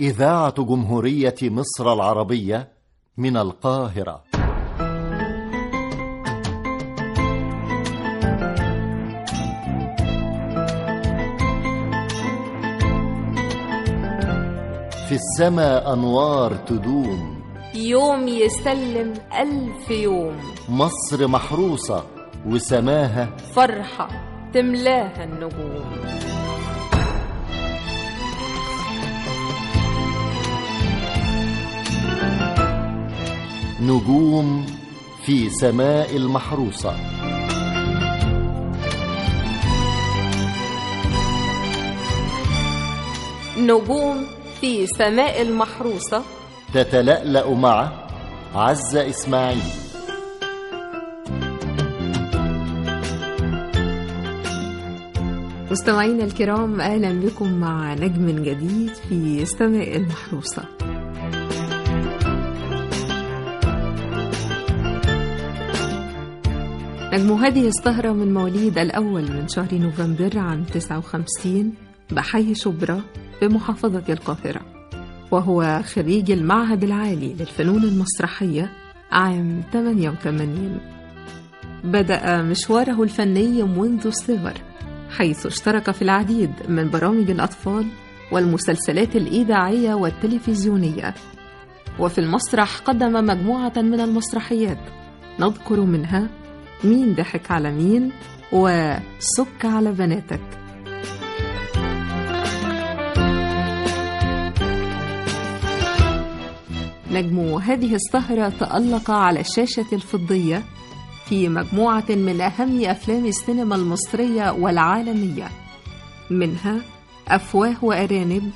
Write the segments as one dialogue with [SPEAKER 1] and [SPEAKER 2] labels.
[SPEAKER 1] إذاعة جمهورية مصر العربية من القاهرة. في السماء أنوار تدوم.
[SPEAKER 2] يوم يسلم ألف يوم.
[SPEAKER 1] مصر محروسة وسماها
[SPEAKER 2] فرحة تملاها النجوم.
[SPEAKER 1] نجوم في سماء المحروسة.
[SPEAKER 2] نجوم في سماء المحروسة.
[SPEAKER 1] تتلألأ مع عزة إسماعيل.
[SPEAKER 3] مستمعينا الكرام أهلا بكم مع نجم جديد في سماء المحروسة. نجم هذه السهرة من مواليد الأول من شهر نوفمبر عام 59 بحي شبرا بمحافظة القاهرة وهو خريج المعهد العالي للفنون المسرحية عام 88 بدأ مشواره الفني منذ الصغر حيث اشترك في العديد من برامج الأطفال والمسلسلات الإذاعية والتلفزيونية. وفي المسرح قدم مجموعة من المسرحيات نذكر منها مين ضحك على مين وسك على بناتك. نجم هذه السهرة تألق على الشاشة الفضية في مجموعة من أهم أفلام السينما المصرية والعالمية. منها أفواه وأرانب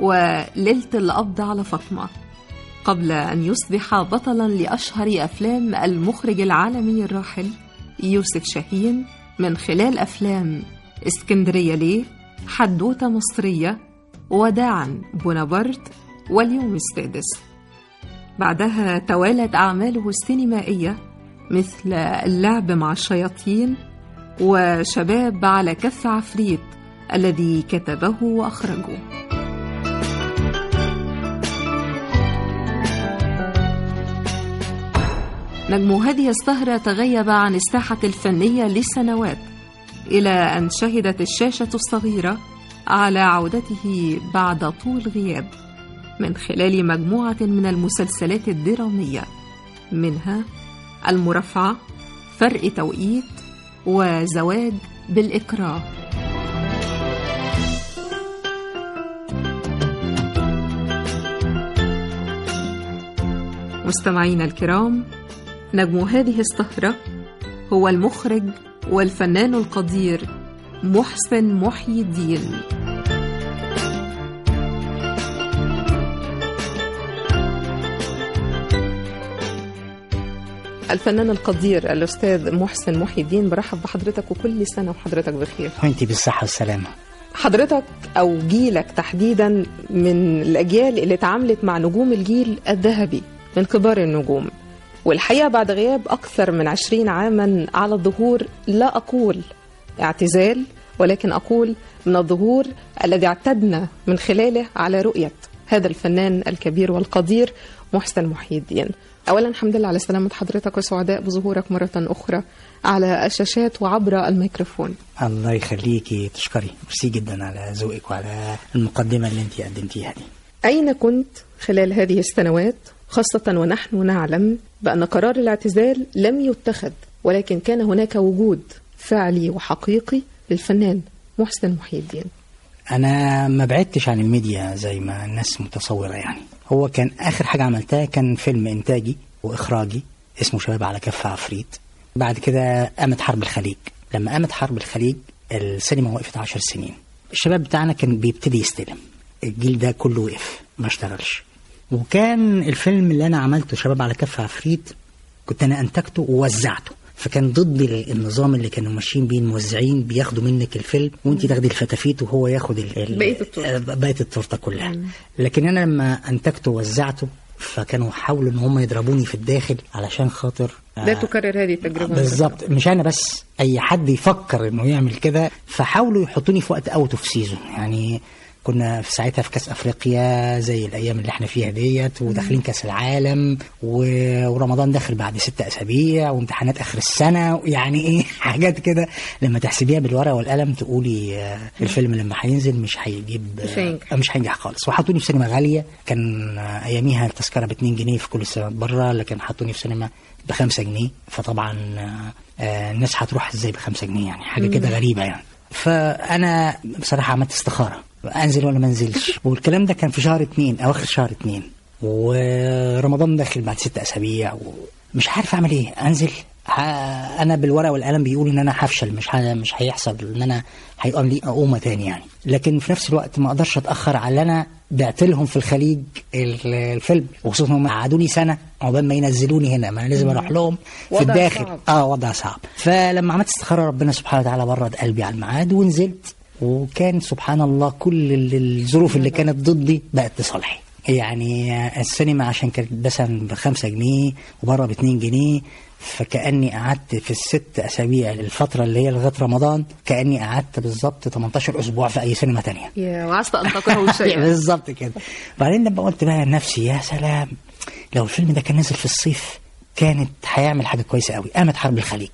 [SPEAKER 3] وليلة القبض على فاطمة. قبل أن يصبح بطلا لأشهر أفلام المخرج العالمي الراحل يوسف شاهين من خلال أفلام اسكندرية ليه حدوتة مصرية وداعا بونابرت واليوم السادس. بعدها توالت أعماله السينمائية مثل اللعب مع الشياطين وشباب على كف عفريت الذي كتبه وأخرجه. نجم هذه السهرة تغيب عن الساحة الفنية لسنوات إلى أن شهدت الشاشة الصغيرة على عودته بعد طول غياب من خلال مجموعة من المسلسلات الدرامية منها المرافعة فرق توقيت وزواج بالإكراه. مستمعينا الكرام نجم هذه السهرة هو المخرج والفنان القدير محسن محي الدين. الفنان القدير الأستاذ محسن محي الدين برحب بحضرتك وكل سنة وحضرتك بخير.
[SPEAKER 4] وأنت بالصحة والسلامة.
[SPEAKER 3] حضرتك أو جيلك تحديدا من الأجيال اللي اتعاملت مع نجوم الجيل الذهبي من كبار النجوم. والحقيقة بعد غياب أكثر من عشرين عاما على الظهور. لا أقول اعتزال ولكن أقول من الظهور الذي اعتدنا من خلاله على رؤية هذا الفنان الكبير والقدير محسن محي الدين أولا الحمد لله على سلامة حضرتك وسعداء بظهورك مرة أخرى على الشاشات وعبر الميكروفون.
[SPEAKER 4] الله يخليكي تشكري. ميرسي جدا على ذوقك وعلى المقدمة اللي أنت قدمتيها دي.
[SPEAKER 3] أين كنت خلال هذه السنوات؟ خاصة ونحن نعلم بأن قرار الاعتزال لم يتخذ ولكن كان هناك وجود فعلي وحقيقي للفنان محسن محي الدين
[SPEAKER 4] أنا ما بعدتش عن الميديا زي ما الناس متصورة يعني. هو كان آخر حاجة عملتها كان فيلم إنتاجي وإخراجي اسمه شباب على كف عفريت. بعد كده قامت حرب الخليج. لما قامت حرب الخليج السينما وقفت عشر سنين. الشباب بتاعنا كان بيبتدي يستلم. الجيل ده كله وقف ما اشتغلش. وكان الفيلم اللي أنا عملته شباب على كف عفريت كنت أنا أنتجته ووزعته. فكان ضد النظام اللي كانوا ماشيين بيه الموزعين بياخدوا منك الفيلم وأنت تاخدي الفتافيت وهو ياخد ال- ال-
[SPEAKER 3] بقية التورتة.
[SPEAKER 4] بقية التورتة كلها. لكن أنا لما أنتجته ووزعته فكانوا حاولوا إن هم يضربوني في الداخل علشان خاطر
[SPEAKER 3] لا تكرر هذه التجربة.
[SPEAKER 4] بالظبط. مش أنا بس أي حد يفكر إنه يعمل كده فحاولوا يحطوني في وقت out of season يعني كنا في ساعتها في كأس أفريقيا زي الأيام اللي إحنا فيها ديت وداخلين كأس العالم و- ورمضان داخل بعد ست أسابيع وامتحانات آخر السنة يعني إيه حاجات كده. لما تحسبيها بالورقة والقلم تقولي آه، الفيلم لما هينزل مش هيجيب
[SPEAKER 3] مش هينجح.
[SPEAKER 4] آه، مش هينجح خالص. وحطوني في سينما غالية. كان آه، أياميها التذكرة ب 2 جنيه في كل السينمات بره لكن حطوني في سينما ب 5 جنيه. فطبعا الناس هتروح إزاي ب 5 جنيه يعني؟ حاجة كده غريبة يعني. فأنا بصراحة عملت استخارة. أنزل ولا ما أنزلش؟ والكلام ده كان في شهر اتنين أواخر شهر اتنين ورمضان داخل بعد ست أسابيع ومش عارف أعمل إيه. أنزل أنا بالورقة والقلم بيقول إن أنا هفشل مش ه- مش هيحصل إن أنا هيقوم لي قومه تاني يعني. لكن في نفس الوقت ما أقدرش أتأخر على أنا بعت لهم في الخليج ال- الفيلم وخصوصا هم قعدوني سنة عقبال ما ينزلوني هنا ما أنا لازم أروح لهم في الداخل.
[SPEAKER 3] صعب.
[SPEAKER 4] آه وضع صعب. فلما عملت استخارة ربنا سبحانه وتعالى برد قلبي على الميعاد ونزلت وكان سبحان الله كل ال- الظروف اللي كانت ضدي بقت لصالحي. يعني السينما عشان كانت مثلا بخمسة جنيه وبره باتنين جنيه فكأني قعدت في الست أسابيع الفترة اللي هي لغاية رمضان كأني قعدت بالظبط 18 أسبوع في أي سينما تانية.
[SPEAKER 3] يا وعسى أن تكرهوا شيئا.
[SPEAKER 4] بالظبط كده. بعدين لما قلت بقى لنفسي يا سلام لو الفيلم ده كان نزل في الصيف كانت هيعمل حاجة كويسة قوي قامت حرب الخليج.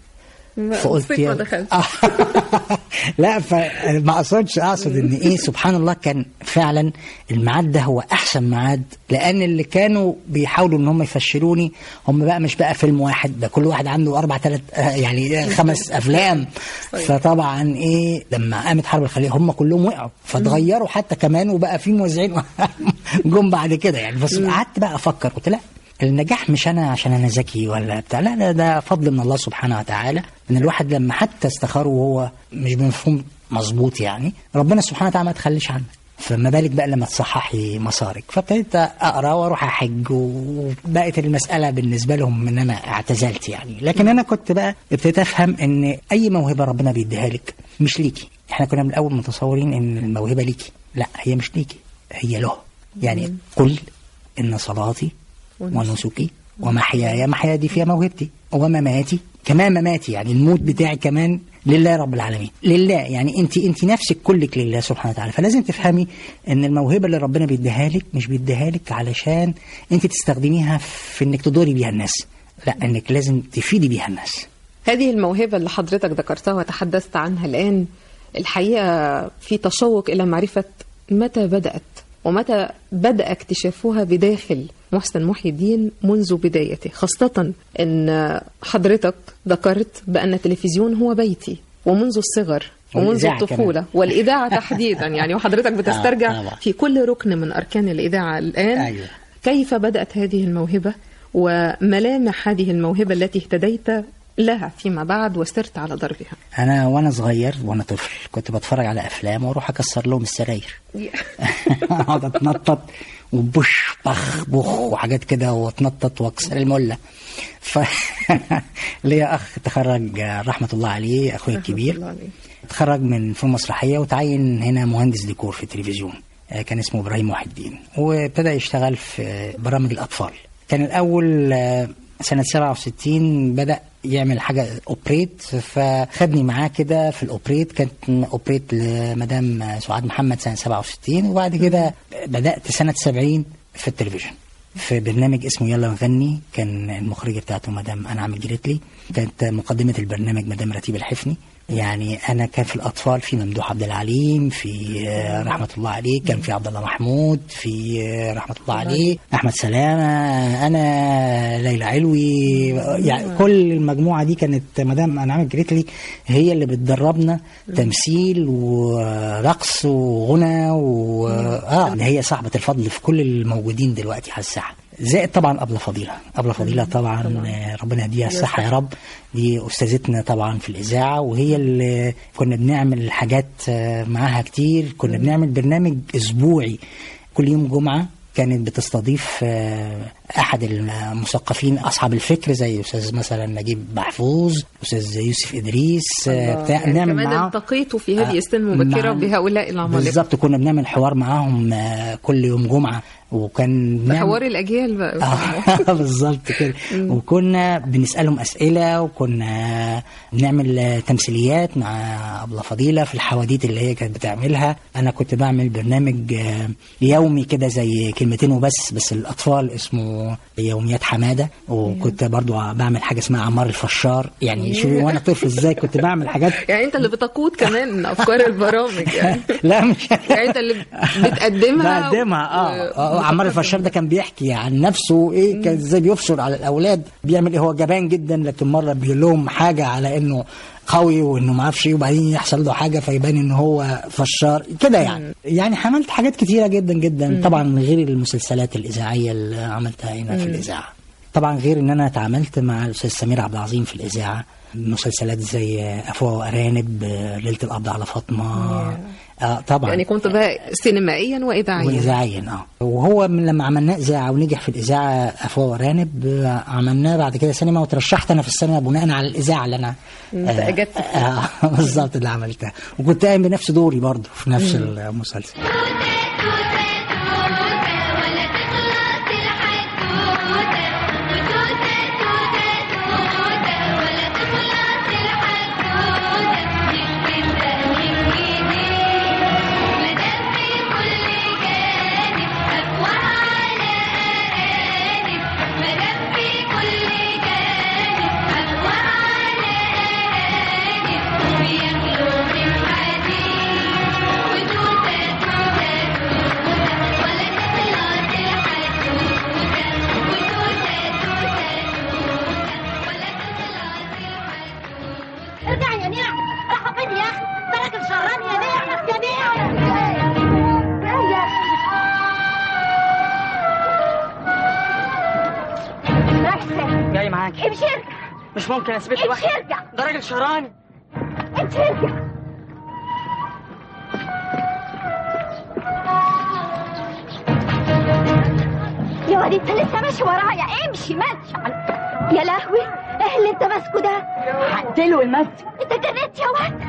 [SPEAKER 4] فقلت يا. لا فما أقصدش أقصد إن إيه سبحان الله كان فعلا الميعاد ده هو أحسن ميعاد لأن اللي كانوا بيحاولوا إن هم يفشلوني هم بقى مش بقى فيلم واحد ده كل واحد عنده أربع ثلاث يعني خمس أفلام. فطبعا إيه لما قامت حرب الخليج هم كلهم وقعوا فتغيروا حتى كمان وبقى في موزعين جم بعد كده يعني. بس قعدت بقى أفكر قلت لا النجاح مش أنا عشان أنا ذكي ولا بتاع. لا لا ده فضل من الله سبحانه وتعالى. إن الواحد لما حتى استخاره وهو مش بمفهوم مظبوط يعني ربنا سبحانه وتعالى ما تخليش عنه. فما بالك بقى لما تصححي مسارك. فابتديت أقرأ وأروح أحج وبقت المسألة بالنسبة لهم إن أنا اعتزلت يعني. لكن أنا كنت بقى ابتديت أفهم إن أي موهبة ربنا بيديها لك مش ليكي. إحنا كنا من الأول متصورين إن الموهبة ليكي. لا هي مش ليكي هي له. يعني قل إن صلاتي ونسكي. ومحياي محياي دي فيها موهبتي. ومماتي كمان مماتي يعني الموت بتاعي كمان لله رب العالمين. لله. يعني انت انت نفسك كلك لله سبحانه وتعالى. فلازم تفهمي إن الموهبة اللي ربنا بيديها لك مش بيديها لك علشان انت تستخدميها في إنك تضري بيها الناس. لا إنك لازم تفيدي بيها الناس.
[SPEAKER 3] هذه الموهبة اللي حضرتك ذكرتها وتحدثت عنها الآن الحقيقة في تشوق إلى معرفة متى بدأت ومتى بدأ اكتشافها بداخل محسن محي الدين منذ بدايته خاصة أن حضرتك ذكرت بأن التلفزيون هو بيتي ومنذ الصغر ومنذ الطفولة
[SPEAKER 4] كمان.
[SPEAKER 3] والإذاعة تحديدا يعني وحضرتك بتسترجع
[SPEAKER 4] طبعا.
[SPEAKER 3] في كل ركن من أركان الإذاعة الآن
[SPEAKER 4] أيوة.
[SPEAKER 3] كيف بدأت هذه الموهبة وملامح هذه الموهبة التي اهتديت لها فيما بعد وسرت على ضربها.
[SPEAKER 4] أنا وأنا صغير وأنا طفل كنت بتفرج على أفلام وأروح أكسر لهم السراير. أقعد أتنطط وبش بخ بخ وحاجات كده وأتنطط وأكسر المله ف ليا أخ تخرج رحمة الله عليه أخويا الكبير. اتخرج من فنون مسرحيه وتعين هنا مهندس ديكور في التلفزيون. آه، كان اسمه إبراهيم محي الدين. وابتدى يشتغل في برامج الأطفال. كان الأول آه، سنة 67 بدأ يعمل حاجة اوبريت فخدني معاه كده في الاوبريت كانت اوبريت لمدام سعاد محمد سنة 67 وبعد كده بدأت سنة 70 في التلفزيون. في برنامج اسمه يلا نغني كان المخرجة بتاعته مدام أنعم الجريتلي كانت مقدمة البرنامج مدام رتيب الحفني. يعني أنا كان في الأطفال في ممدوح عبد العليم في آه، رحمة الله عليه كان في عبد الله محمود في آه، رحمة الله عليه أحمد سلامة أنا ليلى علوي يعني كل المجموعة دي كانت مدام أنعم الجريتلي هي اللي بتدربنا تمثيل ورقص وغنى و آه هي صاحبة الفضل في كل الموجودين دلوقتي على الساحة. زائد طبعا أبلة فضيلة. أبلة فضيلة طبعا ربنا يديها الصحة يا رب. دي أستاذتنا طبعا في الإذاعة وهي اللي كنا بنعمل حاجات آه، معاها كتير. كنا بنعمل برنامج أسبوعي. كل يوم جمعة كانت بتستضيف آه، أحد المثقفين أصحاب الفكر زي أستاذ مثلا نجيب محفوظ أستاذ يوسف إدريس آه، بتاع نعمل
[SPEAKER 3] كمان
[SPEAKER 4] معاهم.
[SPEAKER 3] التقيتوا في هذه السن
[SPEAKER 4] مع-
[SPEAKER 3] بهؤلاء العمالقة.
[SPEAKER 4] بالظبط كنا بنعمل حوار معاهم كل يوم جمعة. وكان بنعمل-
[SPEAKER 3] حوار الأجيال بقى.
[SPEAKER 4] آه، بالظبط كده. وكنا بنسألهم أسئلة وكنا بنعمل تمثيليات مع أبلة فضيلة في الحواديت اللي هي كانت بتعملها. أنا كنت بعمل برنامج آه، يومي كده زي كلمتين وبس بس الأطفال اسمه يوميات حمادة. وكنت برضو بعمل حاجة اسمها عمار الفشار. يعني شوفي وأنا طفل إزاي كنت بعمل حاجات؟
[SPEAKER 3] يعني أنت اللي بتقود كمان أفكار البرامج يعني.
[SPEAKER 4] لا مش
[SPEAKER 3] يعني أنت اللي بتقدمها
[SPEAKER 4] بقدمها آه, آه عمار الفشار ده كان بيحكي عن نفسه إيه كان إزاي بيفشل على الأولاد. بيعمل إيه؟ هو جبان جدا لكن مرة بيقول لهم حاجة على إنه قوي وإنه ما أعرفش إيه وبعدين يحصل له حاجة فيبان إن هو فشار كده يعني. يعني عملت حاجات كتيرة جدا جدا. طبعا غير المسلسلات الإذاعية اللي عملتها هنا في الإذاعة. طبعا غير إن أنا اتعاملت مع الأستاذ سمير عبد العظيم في الإذاعة. مسلسلات زي أفواه وأرانب ليلة القبض على فاطمة. آه طبعا.
[SPEAKER 3] يعني كنت بقى سينمائيا واذاعيا.
[SPEAKER 4] واذاعيا آه. وهو من لما عملناه إذاعة ونجح في الإذاعة افواه وارانب آه، عملناه بعد كده سينما وترشحت أنا في السينما بناء على الإذاعة اللي أنا
[SPEAKER 3] انت
[SPEAKER 4] آه،
[SPEAKER 3] أجدت
[SPEAKER 4] آه بالظبط اللي عملتها. وكنت قايم بنفس دوري برضه في نفس المسلسل.
[SPEAKER 5] امشي
[SPEAKER 6] لوحدي
[SPEAKER 5] ارجع
[SPEAKER 6] ده راجل شهراني
[SPEAKER 5] امشي ارجع يا واد أنت لسه ماشي ورايا. امشي ماشي يا لهوي إيه اللي انت ماسكه ده؟
[SPEAKER 6] هقتله المسك
[SPEAKER 5] أنت جننت يا واد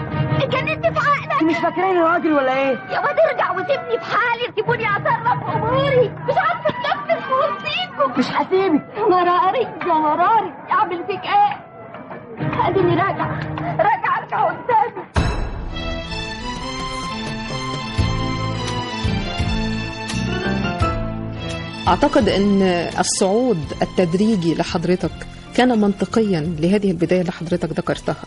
[SPEAKER 5] اتجننت في عقلك.
[SPEAKER 6] مش فاكراني راجل ولا إيه؟
[SPEAKER 5] يا واد ارجع وسيبني في حالي. سيبوني أتصرف أموري. مش عارفة أتنفس وسيبكم
[SPEAKER 6] مش هسيبك.
[SPEAKER 5] يا مراري يا مراري أعمل فيك إيه؟ اديني راجع راجع ارجع قدامي
[SPEAKER 3] أعتقد إن الصعود التدريجي لحضرتك كان منطقيا لهذه البداية اللي حضرتك ذكرتها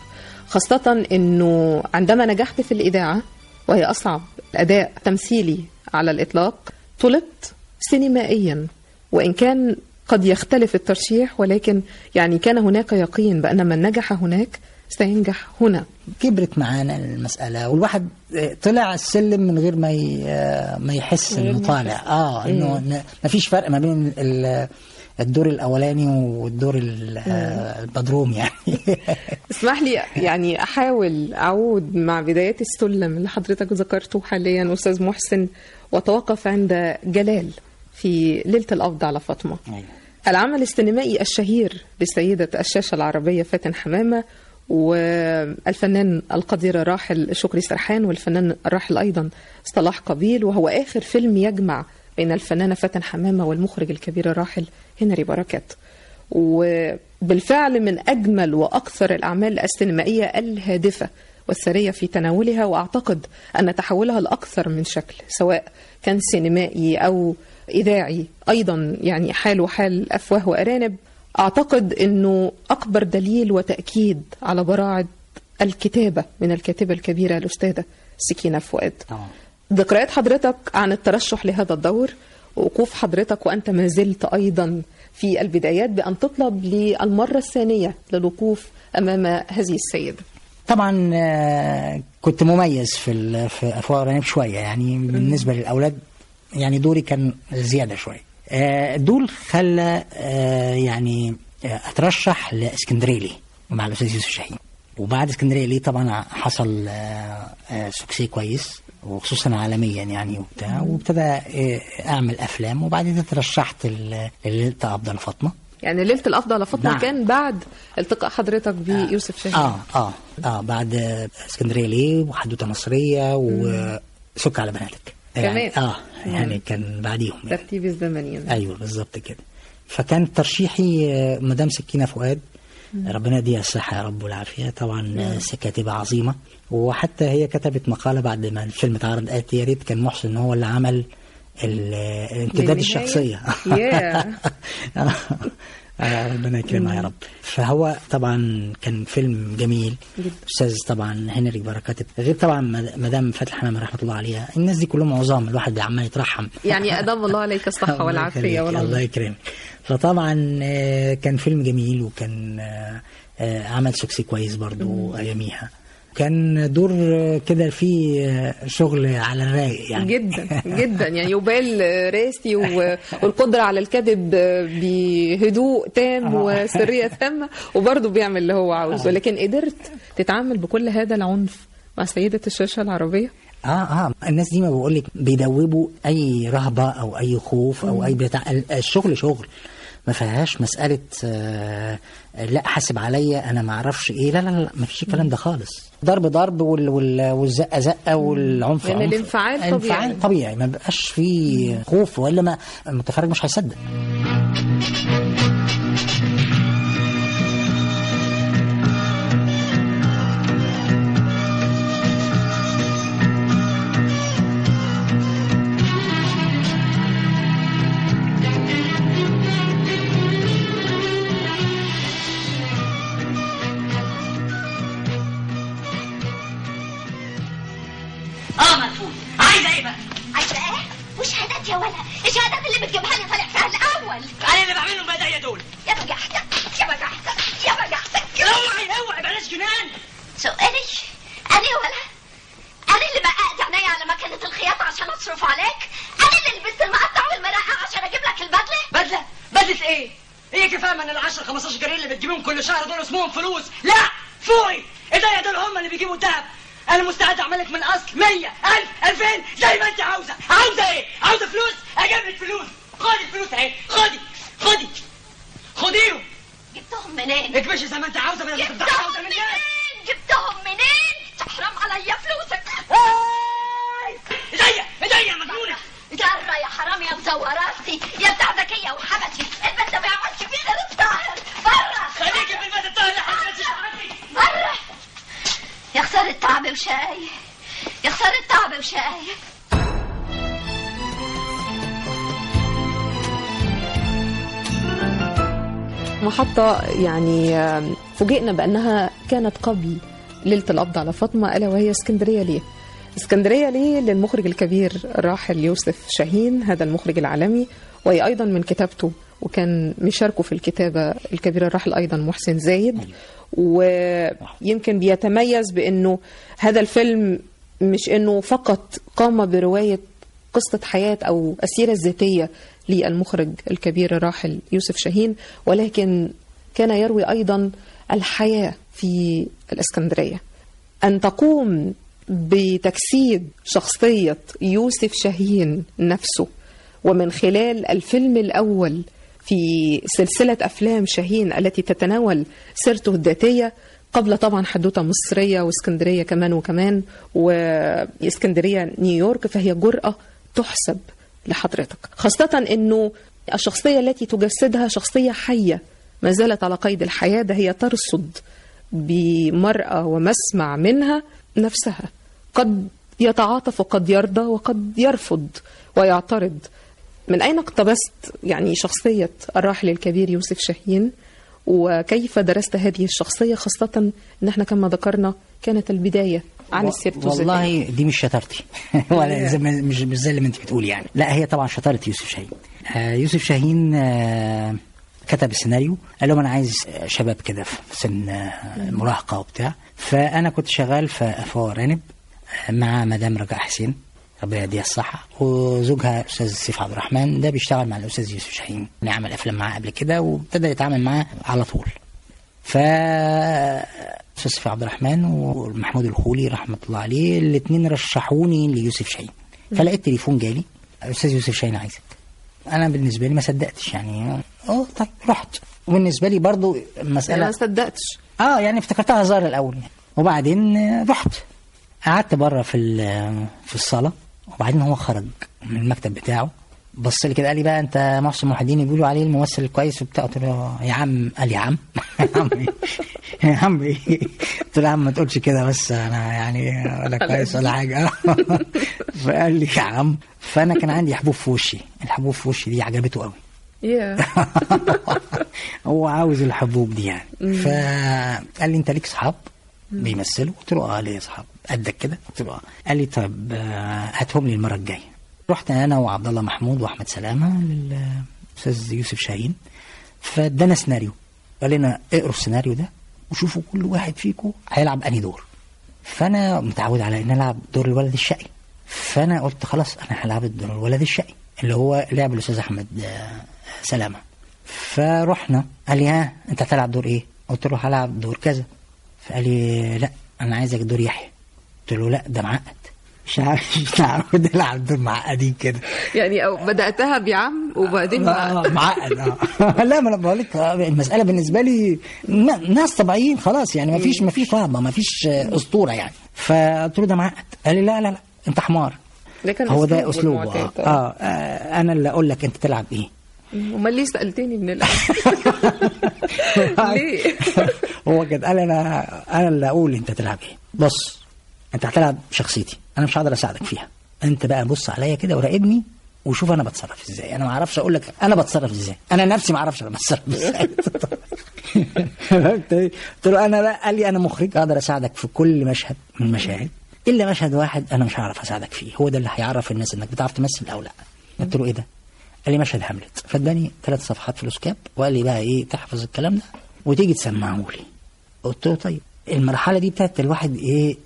[SPEAKER 3] خاصة إنه عندما نجحت في الإذاعة وهي أصعب أداء تمثيلي على الإطلاق طلبت سينمائيا وإن كان قد يختلف الترشيح ولكن يعني كان هناك يقين بأن من نجح هناك سينجح هنا.
[SPEAKER 4] كبرت معانا المسألة والواحد آه، طلع السلم من غير ما ي- آه، ما يحس إنه طالع. آه إنه ن- ما فيش فرق ما بين ال- الدور الأولاني والدور ال- آه، البدروم يعني.
[SPEAKER 3] اسمح لي يعني أحاول أعود مع بدايات السلم اللي حضرتك ذكرته حاليا أستاذ محسن وأتوقف عند جلال في ليلة القبض على فاطمة. العمل السينمائي الشهير لسيدة الشاشة العربية فاتن حمامة والفنان القدير الراحل شكري سرحان والفنان الراحل أيضا صلاح قبيل وهو آخر فيلم يجمع بين الفنانة فاتن حمامة والمخرج الكبير الراحل هنري بركات. وبالفعل من أجمل وأكثر الأعمال السينمائية الهادفة والثرية في تناولها وأعتقد أن تحولها لأكثر من شكل سواء كان سينمائي أو إذاعي أيضا يعني حال حال أفواه وأرانب أعتقد أنه أكبر دليل وتأكيد على براعة الكتابة من الكاتبة الكبيرة الأستاذة سكينة فؤاد. ذكريات حضرتك عن الترشح لهذا الدور ووقوف حضرتك وأنت ما زلت أيضا في البدايات بأن تطلب للمرة الثانية للوقوف أمام هذه السيدة.
[SPEAKER 4] طبعا آه، كنت مميز في في أفواه شوية يعني بالنسبة للأولاد يعني دوري كان زيادة شوية آه، دول خلى آه، يعني آه، أترشح لاسكندريه ليه مع الأستاذ يوسف شاهين. وبعد اسكندريه ليه طبعا حصل سكسي كويس وخصوصا عالميا يعني وبتاع وابتدى أعمل أفلام وبعدين ترشحت ل- لليلة قبض فاطمه
[SPEAKER 3] يعني ليلة القبض على فاطمة
[SPEAKER 4] نعم.
[SPEAKER 3] كان بعد التقاء حضرتك بيوسف شاهين.
[SPEAKER 4] آه آه آه بعد اسكندريه ليه وحدوتة مصرية وسك على بناتك.
[SPEAKER 3] كمان.
[SPEAKER 4] يعني آه يعني كان بعديهم يعني.
[SPEAKER 3] ترتيب الزمني يعني.
[SPEAKER 4] أيوه بالظبط كده. فكان ترشيحي آه، مدام سكينة فؤاد. ربنا يديها الصحة يا رب والعافية. طبعا آه، كاتبه عظيمة. وحتى هي كتبت مقالة بعد ما الفيلم اتعرض. قالت يا ريت كان محسن هو اللي عمل ال- الامتداد
[SPEAKER 3] للنهاية؟
[SPEAKER 4] ربنا يكرمها يا رب. فهو طبعا كان فيلم جميل. أستاذ طبعا هنري بركات. غير طبعا مد- مدام فتحي حمام رحمة الله عليها الناس دي كلهم عظام الواحد عمال يترحم.
[SPEAKER 3] يعني ادام الله عليك الصحه والعافية
[SPEAKER 4] يخليك، الله
[SPEAKER 3] والله
[SPEAKER 4] يكرمك. فطبعا آه، كان فيلم جميل وكان آه، آه، عمل سكسي كويس برضو أياميها. كان دور آه، كده فيه آه، شغل على الرايق يعني.
[SPEAKER 3] جدا جدا. يعني يبال راسي والقدرة على الكذب بهدوء تام وسرية تامة وبرضه بيعمل اللي هو عاوزه. لكن قدرت تتعامل بكل هذا العنف مع سيدة الشاشة العربية؟
[SPEAKER 4] آه آه. الناس دي ما بقول لك بيدوبوا أي رهبة أو أي خوف أو أي بتاع. ال- الشغل شغل. ما فيهاش مسألة آه لا حاسب عليا أنا ما أعرفش إيه لا لا لا ما فيش الكلام ده خالص ضرب ضرب وال وال والزقة زقة والعنف
[SPEAKER 3] يعني
[SPEAKER 4] عنف.
[SPEAKER 3] الانفعال طبيعي.
[SPEAKER 4] الانفعال طبيعي ما بقاش فيه خوف والا ما المتفرج مش هيصدق
[SPEAKER 3] محطة يعني فوجئنا بأنها كانت قبل ليلة القبض على فاطمة ألا وهي اسكندرية ليه؟ اسكندرية ليه؟ للمخرج الكبير الراحل يوسف شاهين هذا المخرج العالمي وهي أيضا من كتابته وكان مشاركه في الكتابة الكبير الراحل أيضا محسن زايد. ويمكن بيتميز بأنه هذا الفيلم مش أنه فقط قام برواية قصة حياة أو السيرة الذاتية للمخرج الكبير الراحل يوسف شاهين ولكن كان يروي أيضا الحياة في الإسكندرية. أن تقوم بتجسيد شخصية يوسف شاهين نفسه ومن خلال الفيلم الأول في سلسلة أفلام شاهين التي تتناول سيرته الذاتية قبل طبعا حدوته مصرية وإسكندرية كمان وكمان وإسكندرية نيويورك فهي جرأة تحسب لحضرتك خاصة أنه الشخصية التي تجسدها شخصية حية ما زالت على قيد الحياة ده هي ترصد بمرأة ومسمع منها نفسها. قد يتعاطف وقد يرضى وقد يرفض ويعترض. من أين اقتبست يعني شخصية الراحل الكبير يوسف شاهين؟ وكيف درست هذه الشخصية خاصة أن إحنا كما ذكرنا كانت البداية عن السيرة.
[SPEAKER 4] والله دي مش شطارتي. ولا زي مش مش زي اللي انت بتقولي يعني. لا هي طبعا شطارة يوسف شاهين. آه يوسف شاهين آه كتب السيناريو قال لهم أنا عايز شباب كده في سن آه، المراهقه وبتاع. فأنا كنت شغال في افوا رانب آه، مع مدام رجاء حسين ربنا يديها الصحة وزوجها أستاذ سيف عبد الرحمن. ده بيشتغل مع الأستاذ يوسف شاهين. اللي عمل أفلام معاه قبل كده وابتدى يتعامل معاه على طول. ف أستاذ سيف عبد الرحمن ومحمود الخولي رحمة الله عليه الاثنين رشحوني ليوسف شاهين. فلقيت تليفون جالي. أستاذ يوسف شاهين عايزك. أنا بالنسبة لي ما صدقتش يعني. أه طيب رحت. وبالنسبة لي برضو
[SPEAKER 3] أنا ما صدقتش.
[SPEAKER 4] آه يعني افتكرتها هزار الأول. وبعدين رحت. قعدت بره في في الصالة. وبعدين هو خرج من المكتب بتاعه. بص لي كده قال لي بقى انت محسن محي الدين بيقولوا عليه الممثل الكويس وبتاع. قلت له يا عم قال يا عم. يا عم إيه؟ يا عم إيه؟ قلت له يا عم ما تقولش كده بس أنا يعني ولا كويس ولا حاجة. فقال لي يا عم. فأنا كان عندي حبوب في وشي. الحبوب في وشي دي عجبته قوي. هو عاوز الحبوب دي يعني. فقال لي انت ليك صحاب؟ بيمثلوا. قلت له آه ليا صحاب. قدك كده؟ قلت له آه. قال لي طب آه، هاتهم لي المرة الجاية. رحت أنا وعبد الله محمود وأحمد سلامة للأستاذ يوسف شاهين فادانا سيناريو. قال لنا اقروا السيناريو ده وشوفوا كل واحد فيكم هيلعب أنهي دور. فأنا متعود على إن ألعب دور الولد الشقي. فأنا قلت خلاص أنا هلعب دور الولد الشقي اللي هو لعب الأستاذ أحمد سلامة. فرحنا قال لي ها أنت هتلعب دور إيه؟ قلت له هلعب دور كذا. فقال لي لا أنا عايزك دور يحيى. قلت له لا ده معقد. مش عارف مش متعود العب دور معقدين كده.
[SPEAKER 3] يعني أو بدأتها بعم وبعدين
[SPEAKER 4] آه، معقد آه. لا ما أنا بقول لك آه، المسألة بالنسبة لي ناس طبيعيين خلاص يعني ما فيش ما فيش رهبه ما فيش آه، أسطورة يعني. فقلت له ده معقد. قال لي لا لا لا أنت حمار.
[SPEAKER 3] ده
[SPEAKER 4] هو ده
[SPEAKER 3] أسلوبه
[SPEAKER 4] آه. آه. آه أنا اللي أقول لك أنت تلعب إيه.
[SPEAKER 3] أمال ليه سألتني من الأول ليه؟
[SPEAKER 4] هو كده قال أنا أنا اللي أقول أنت تلعب إيه. بص أنت هتلعب شخصيتي. أنا مش هقدر أساعدك فيها. أنت بقى بص عليا كده وراقبني وشوف أنا بتصرف إزاي. أنا ما أعرفش أقول لك أنا بتصرف إزاي. أنا نفسي ما أعرفش أنا بتصرف إزاي؟ قلت له أنا لا قال لي أنا مخرج أقدر أساعدك في كل مشهد من المشاهد. إلا مشهد واحد أنا مش هعرف أساعدك فيه. هو ده اللي هيعرف الناس إنك بتعرف تمثل أو لأ. قلت له إيه ده؟ قال لي مشهد هاملت. فاداني ثلاث صفحات فلوسكاب وقال لي بقى إيه تحفظ الكلام ده وتيجي تسمعه لي قلت له طيب المرحلة دي بتاعت الواحد إيه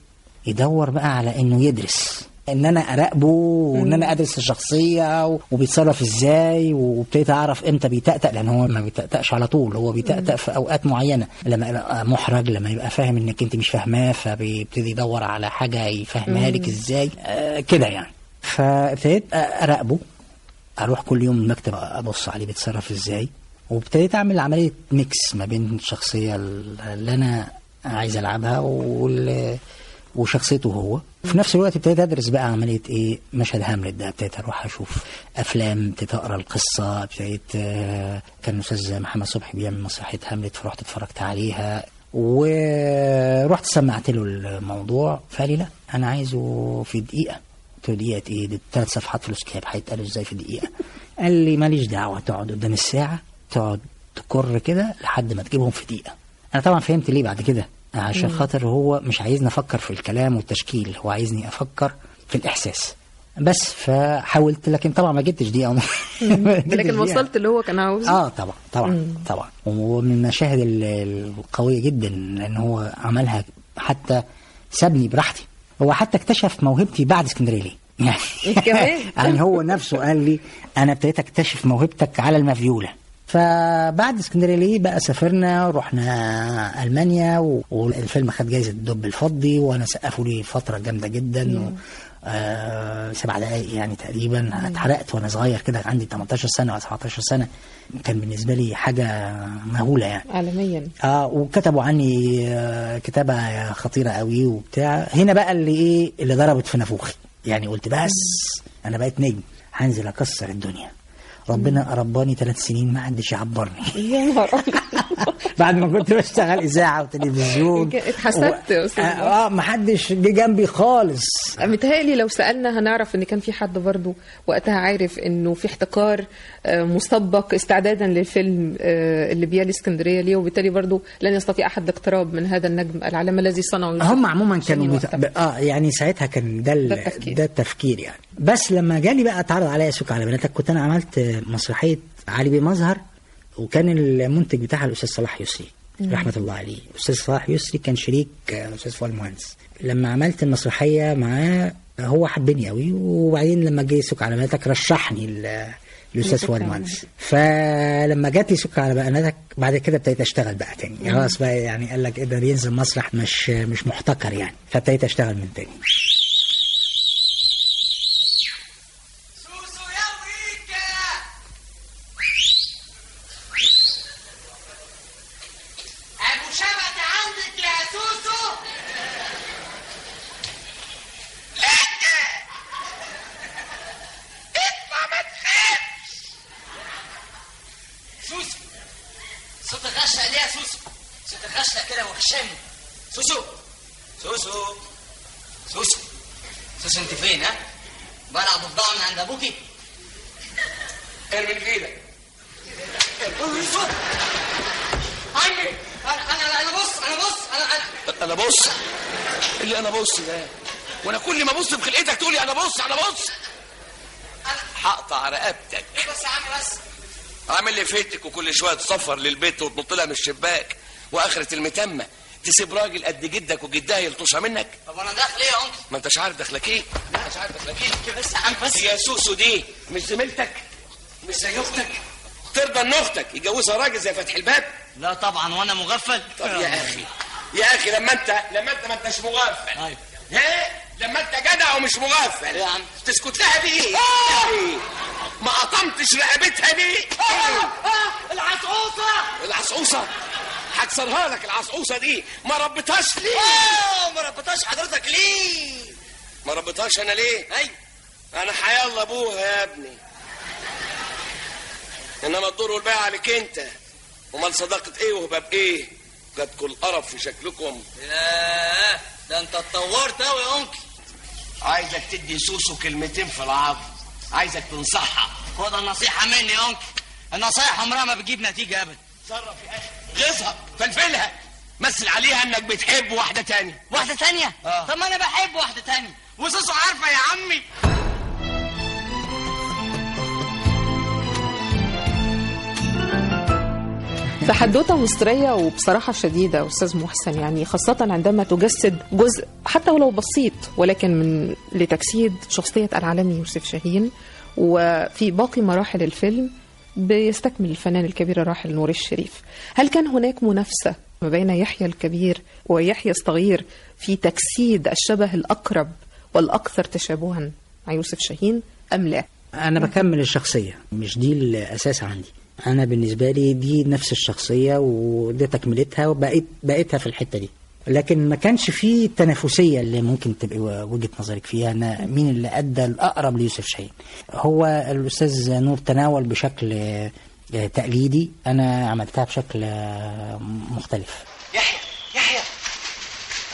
[SPEAKER 4] يدور بقى على إنه يدرس. إن أنا أراقبه وإن أنا أدرس الشخصية وبيتصرف إزاي وابتديت أعرف إمتى بيتأتأ لأن هو ما بيتأتأش على طول هو بيتأتأ في أوقات معينة. لما يبقى محرج لما يبقى فاهم إنك أنت مش فاهماه فبيبتدي يدور على حاجة يفهمها لك إزاي. آه كده يعني. فابتديت أراقبه. أروح كل يوم المكتب أبص عليه بيتصرف إزاي. وابتديت أعمل عملية mix ما بين الشخصية اللي أنا عايز ألعبها وال وشخصيته هو. في نفس الوقت ابتديت أدرس بقى عملية إيه؟ مشهد هاملت ده. ابتديت أروح أشوف أفلام ابتديت أقرأ القصة ابتديت آه، كان الأستاذ محمد صبحي بيعمل مسرحيه هاملت فرحت اتفرجت عليها ورحت سمعت له الموضوع. فقال لي لا أنا عايزه في دقيقة. قلت له دقيقة إيه؟ دي ثلاث صفحات فولسكاب هيتقالوا إزاي في دقيقة؟ قال لي ماليش دعوة تقعد قدام الساعة تقعد تكر كده لحد ما تجيبهم في دقيقة. أنا طبعا فهمت ليه بعد كده. عشان خاطر هو مش عايزني أفكر في الكلام والتشكيل هو عايزني أفكر في الإحساس. بس فحاولت لكن طبعا ما جبتش جبتش
[SPEAKER 3] لكن
[SPEAKER 4] دقيقة.
[SPEAKER 3] وصلت اللي هو كان عاوزه.
[SPEAKER 4] آه طبعا طبعا طبعا. ومن المشاهد ال- القوية جدا لأن هو عملها حتى سابني براحتي. هو حتى اكتشف موهبتي بعد اسكندرية ليه. يعني؟ يعني هو نفسه قال لي أنا ابتديت أكتشف موهبتك على المفيولة. فبعد اسكندرية ليه بقى سافرنا ورحنا ألمانيا و- والفيلم خد جايزة الدب الفضي وأنا سقفوا لي فترة جامدة جدا و... آه سبع دقايق يعني تقريبا. اتحرقت وأنا صغير كده عندي 18 سنة ولا 17 سنة. كان بالنسبة لي حاجة مهولة يعني.
[SPEAKER 3] عالميا.
[SPEAKER 4] آه وكتبوا عني آه كتابة خطيرة قوي وبتاع. هنا بقى اللي إيه اللي ضربت في نافوخي. يعني قلت بس أنا بقيت نجم هنزل أكسر الدنيا. ربنا رباني ثلاث سنين ما حدش يعبرني
[SPEAKER 3] يا نهار.
[SPEAKER 4] بعد ما كنت بشتغل إذاعة وتلفزيون
[SPEAKER 3] اتحسدت يا أستاذ.
[SPEAKER 4] آه آه، ما حدش جه جنبي خالص
[SPEAKER 3] متهيألي لو سألنا هنعرف إن كان في حد برضه وقتها عارف إنه في احتكار آه، مسبق استعدادا للفيلم آه، اللي بيالي اسكندريه ليه وبالتالي برضه لن يستطيع أحد الاقتراب من هذا النجم العلامه الذي صنعه
[SPEAKER 4] هم عموما كانوا بت... آه يعني ساعتها كان ده ال...
[SPEAKER 3] ده التفكير.
[SPEAKER 4] ده التفكير يعني بس لما جالي بقى أتعرض عليا سوق على بناتك كنت أنا عملت مسرحية علي بيه مظهر وكان المنتج بتاعها الأستاذ صلاح يسري رحمة الله عليه. الأستاذ صلاح يسري كان شريك آه، الأستاذ فؤاد المهندس. لما عملت المسرحية معاه هو حبني قوي وبعدين لما جه سوق على بناتك رشحني الاستاذ فؤاد المهندس. فلما جات لي سكر على بناتك بعد كده ابتديت أشتغل بقى تاني. خلاص بقى يعني قال لك قدر ينزل مسرح مش مش محتكر يعني. فابتديت أشتغل من تاني
[SPEAKER 7] سوسو يا ويكا ابو شبكة عندك يا سوسو لكة
[SPEAKER 6] صوت غشة ليه يا سوسو صوت غشة كده وغشاني سوسو سوسو سوسو سوسو انت فين ها؟ بلع ضفدعة من عند أبوكي. ارمي إيدك سوسو أنا أنا أنا بص أنا بص أنا أنا
[SPEAKER 8] أنا بص. اللي أنا بص ده. وأنا كل ما ابص بخلقتك تقولي أنا بص أنا بص. هقطع رقبتك.
[SPEAKER 6] بس يا عم بس؟
[SPEAKER 8] عامل لي فيتك وكل شوية تصفر للبيت وتنط لها من الشباك وآخرة المتمة. تسيب راجل قد جدك وجدها يلطشها منك؟
[SPEAKER 6] طب وأنا داخل إيه يا أنكل؟
[SPEAKER 8] ما أنتش عارف داخلك إيه؟ ما أنتش عارف داخلك إيه؟
[SPEAKER 6] بس يا عم بس.
[SPEAKER 8] يا سوسو دي مش زميلتك. مش زي أختك. ترضى إن أختك يجوزها راجل زي فتح الباب؟
[SPEAKER 6] لا طبعا وأنا مغفل.
[SPEAKER 8] طب يا أخي يا أخي لما أنت لما أنت ما أنتش مغفل. إيه لما أنت جدع ومش مغفل.
[SPEAKER 6] يا عم.
[SPEAKER 8] تسكت لها دي. إيه؟ ما قطمتش رقبتها دي. إيه؟
[SPEAKER 6] العصعوصة
[SPEAKER 8] العصعوصه هكسرها لك العصعوصة دي. ما ربيتهاش ليه؟
[SPEAKER 6] آه ما ربطاش حضرتك ليه؟
[SPEAKER 8] ما ربيتهاش أنا ليه؟
[SPEAKER 6] أيوه
[SPEAKER 8] أنا حيالله ابوها يا ابني. إنما الدور والباقي عليك أنت. امال صداقه إيه وهبه بايه جاتكوا القرف في شكلكم.
[SPEAKER 6] ياه ده أنت اتطورت قوي يا أنكل.
[SPEAKER 8] عايزك تدي سوسو كلمتين في العظم عايزك تنصحها.
[SPEAKER 6] خد النصيحة مني يا أنكل. النصايح عمرها ما بتجيب نتيجة ابدا.
[SPEAKER 8] تصرف يا أخي. غيظها فلفلها. مثل عليها انك بتحب واحدة تانية.
[SPEAKER 6] واحدة تانية؟
[SPEAKER 8] آه.
[SPEAKER 6] طب ما أنا بحب واحدة تانية. وسوسو عارفة يا عمي.
[SPEAKER 3] في حدوته مصرية وبصراحة شديدة أستاذ محسن يعني خاصة عندما تجسد جزء حتى ولو بسيط ولكن من لتجسيد شخصية العالمي يوسف شاهين. وفي باقي مراحل الفيلم بيستكمل الفنان الكبير الراحل نور الشريف. هل كان هناك منافسة ما بين يحيى الكبير ويحيى الصغير في تجسيد الشبه الأقرب والأكثر تشابها مع يوسف شاهين أم لا؟
[SPEAKER 4] أنا بكمل الشخصية مش دي الأساس عندي. أنا بالنسبة لي دي نفس الشخصية ودي تكملتها وبقيت بقيتها في الحتة دي. لكن ما كانش فيه التنافسيه اللي ممكن تبقى وجهة نظرك فيها. أنا مين اللي أدى الأقرب ليوسف شاهين؟ هو الأستاذ نور تناول بشكل آه، تقليدي. أنا عملتها بشكل آه، مختلف.
[SPEAKER 6] يحيى يحيى.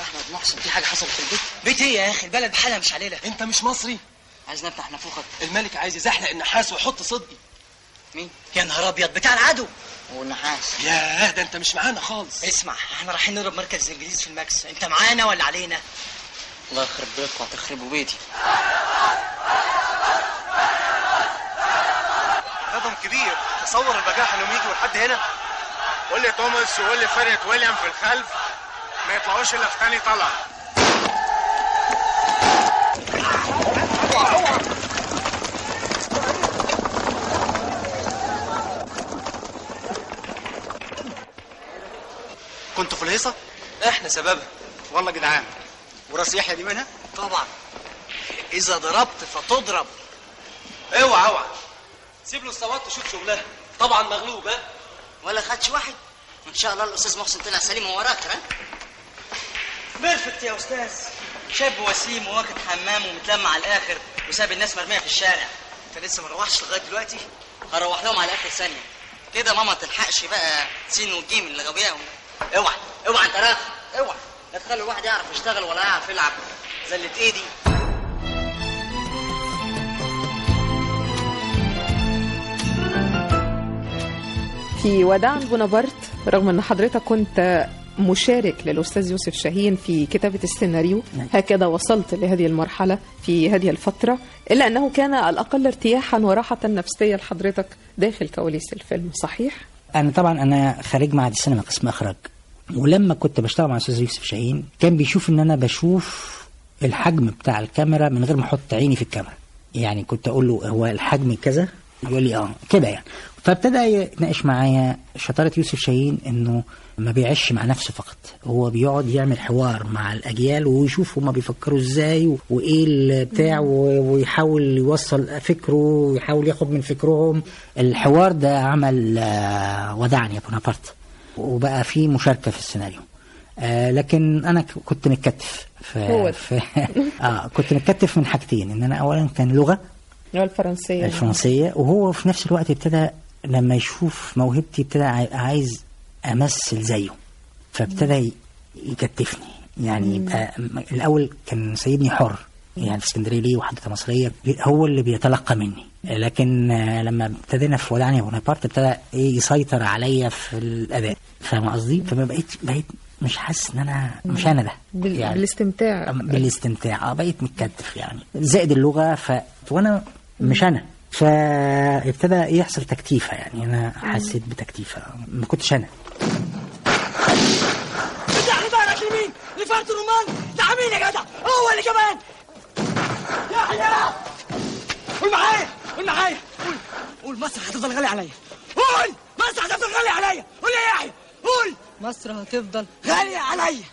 [SPEAKER 6] أحمد محسن في حاجة حصلت في البيت؟ بيت إيه يا أخي؟ البلد بحالها مش علينا.
[SPEAKER 9] أنت مش مصري؟
[SPEAKER 6] عايز نفتح نافوخك
[SPEAKER 9] الملك عايز يزحلق النحاس ويحط صدقي.
[SPEAKER 6] مين؟ يا نهار أبيض بتاع العدو. والنحاس.
[SPEAKER 9] ياه ده انت مش معانا خالص.
[SPEAKER 6] اسمع إحنا رايحين نضرب مركز الانجليز في الماكس انت معانا ولا علينا؟ الله يخرب بيتكم هتخربوا بيتي.
[SPEAKER 10] رقم كبير. تصور البجاحة انهم يجوا لحد هنا؟ قول لي توماس وقول لي فرقة ويليام في الخلف ما يطلعوش إلا في تاني طلع كنتوا في الهيصة؟
[SPEAKER 6] إحنا سببها.
[SPEAKER 10] والله جدعان. وراس يحيى دي منها؟
[SPEAKER 6] طبعا. إذا ضربت فتضرب.
[SPEAKER 9] اوعى اوعى. سيب له الصوات تشوف شغلها. طبعا مغلوب ها؟
[SPEAKER 6] ولا خدش واحد؟ إن شاء الله الأستاذ محسن طلع سليم ووراك ها؟ perfect يا أستاذ؟ شاب وسيم وواخد حمام ومتلمع على الآخر وساب الناس مرمية في الشارع. أنت لسه ما روحش لغاية دلوقتي؟ هروح لهم على آخر ثانية. كده ماما تلحقش بقى سين والجيم اللي غاوياهم اوعى اوعى انت راخ اوعى. لا تخلي الواحد يعرف يشتغل ولا يعرف يلعب. زلة ايدي.
[SPEAKER 3] في وداع بونابرت رغم أن حضرتك كنت مشارك للأستاذ يوسف شاهين في كتابة السيناريو
[SPEAKER 4] نعم.
[SPEAKER 3] هكذا وصلت لهذه المرحلة في هذه الفترة إلا أنه كان الأقل ارتياحا وراحة نفسية لحضرتك داخل كواليس الفيلم صحيح؟
[SPEAKER 4] أنا طبعا أنا خريج معهد السينما قسم إخراج. ولما كنت بشتغل مع الاستاذ يوسف شاهين كان بيشوف إن أنا بشوف الحجم بتاع الكاميرا من غير ما أحط عيني في الكاميرا. يعني كنت أقول له هو الحجم كذا؟ يقول لي آه كده يعني. فابتدى يتناقش معايا شطارة يوسف شاهين إنه ما بيعيش مع نفسه فقط. هو بيقعد يعمل حوار مع الأجيال ويشوف هما بيفكروا إزاي وإيه البتاع ويحاول يوصل فكره ويحاول ياخد من فكرهم. الحوار ده عمل آه، ودعني يا بونابرت. وبقى في مشاركة في السيناريو. آه لكن أنا كنت متكتف ف... ف... آه كنت متكتف من حاجتين. إن أنا اولا كان لغة
[SPEAKER 3] الفرنسية.
[SPEAKER 4] الفرنسية وهو في نفس الوقت ابتدى لما يشوف موهبتي ابتدى عاي- عايز أمثل زيه فابتدى يكتفني. يعني يبقى الأول كان سايبني حر. يعني في اسكندرية ليه وحدث مصرية هو اللي بيتلقى مني. لكن لما ابتدينا في ودعني بونابرت ابتدى إيه يسيطر عليا في الأداء. فاهم قصدي؟ فما بقيت بقيت مش حاسس إن أنا مش أنا ده.
[SPEAKER 3] بال...
[SPEAKER 4] يعني
[SPEAKER 3] بالاستمتاع.
[SPEAKER 4] بالاستمتاع. آه بقيت متكتف يعني. زائد اللغة ف وأنا مش أنا. فابتدى يحصل تكتيفة يعني أنا حسيت بتكتيفة. ما كنتش أنا.
[SPEAKER 6] فتح ظهرك لمين؟ لفرد الرومان ده مين يا جدع؟ هو اللي كمان! يحيى قول معايا! قول معايا! قول! قول مصر هتفضل غالية عليا! قول! مصر هتفضل غالية عليا! قول يا يحيى قول! مصر هتفضل غالية عليا!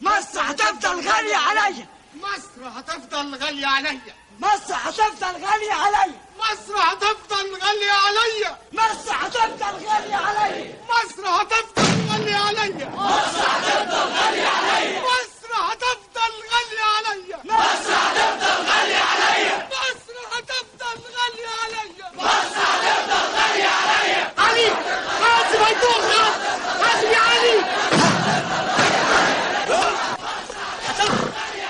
[SPEAKER 6] مصر هتفضل غالية عليا!
[SPEAKER 10] مصر هتفضل غالية عليا!
[SPEAKER 6] مصر هتفضل غالية عليا
[SPEAKER 10] مصر هتفضل غالية عليا
[SPEAKER 6] مصر هتفضل غالية عليا
[SPEAKER 10] مصر هتفضل غالية عليا
[SPEAKER 6] مصر هتفضل غالية عليا
[SPEAKER 10] مصر هتفضل غالية عليا
[SPEAKER 6] مصر هتفضل غالية عليا
[SPEAKER 10] مصر هتفضل غالية عليا
[SPEAKER 6] مصر هتفضل غالية عليا
[SPEAKER 10] علي حاسب هيدوخ حاسب يا علي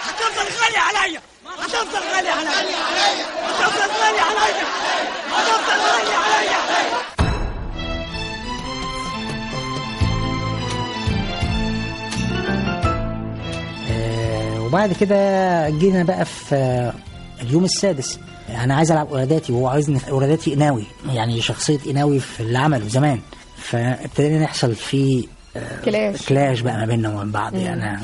[SPEAKER 6] هتفضل غالية عليا هتفضل غالية عليا عليا عليا
[SPEAKER 4] آه وبعد كده جينا بقى في آه، اليوم السادس. أنا عايز ألعب اوراداتي وهو عايزني اوراداتي قناوي يعني شخصية قناوي في اللي عمله زمان. فابتدينا نحصل في آه،
[SPEAKER 3] كلاش.
[SPEAKER 4] كلاش بقى ما بيننا وبين بعض يعني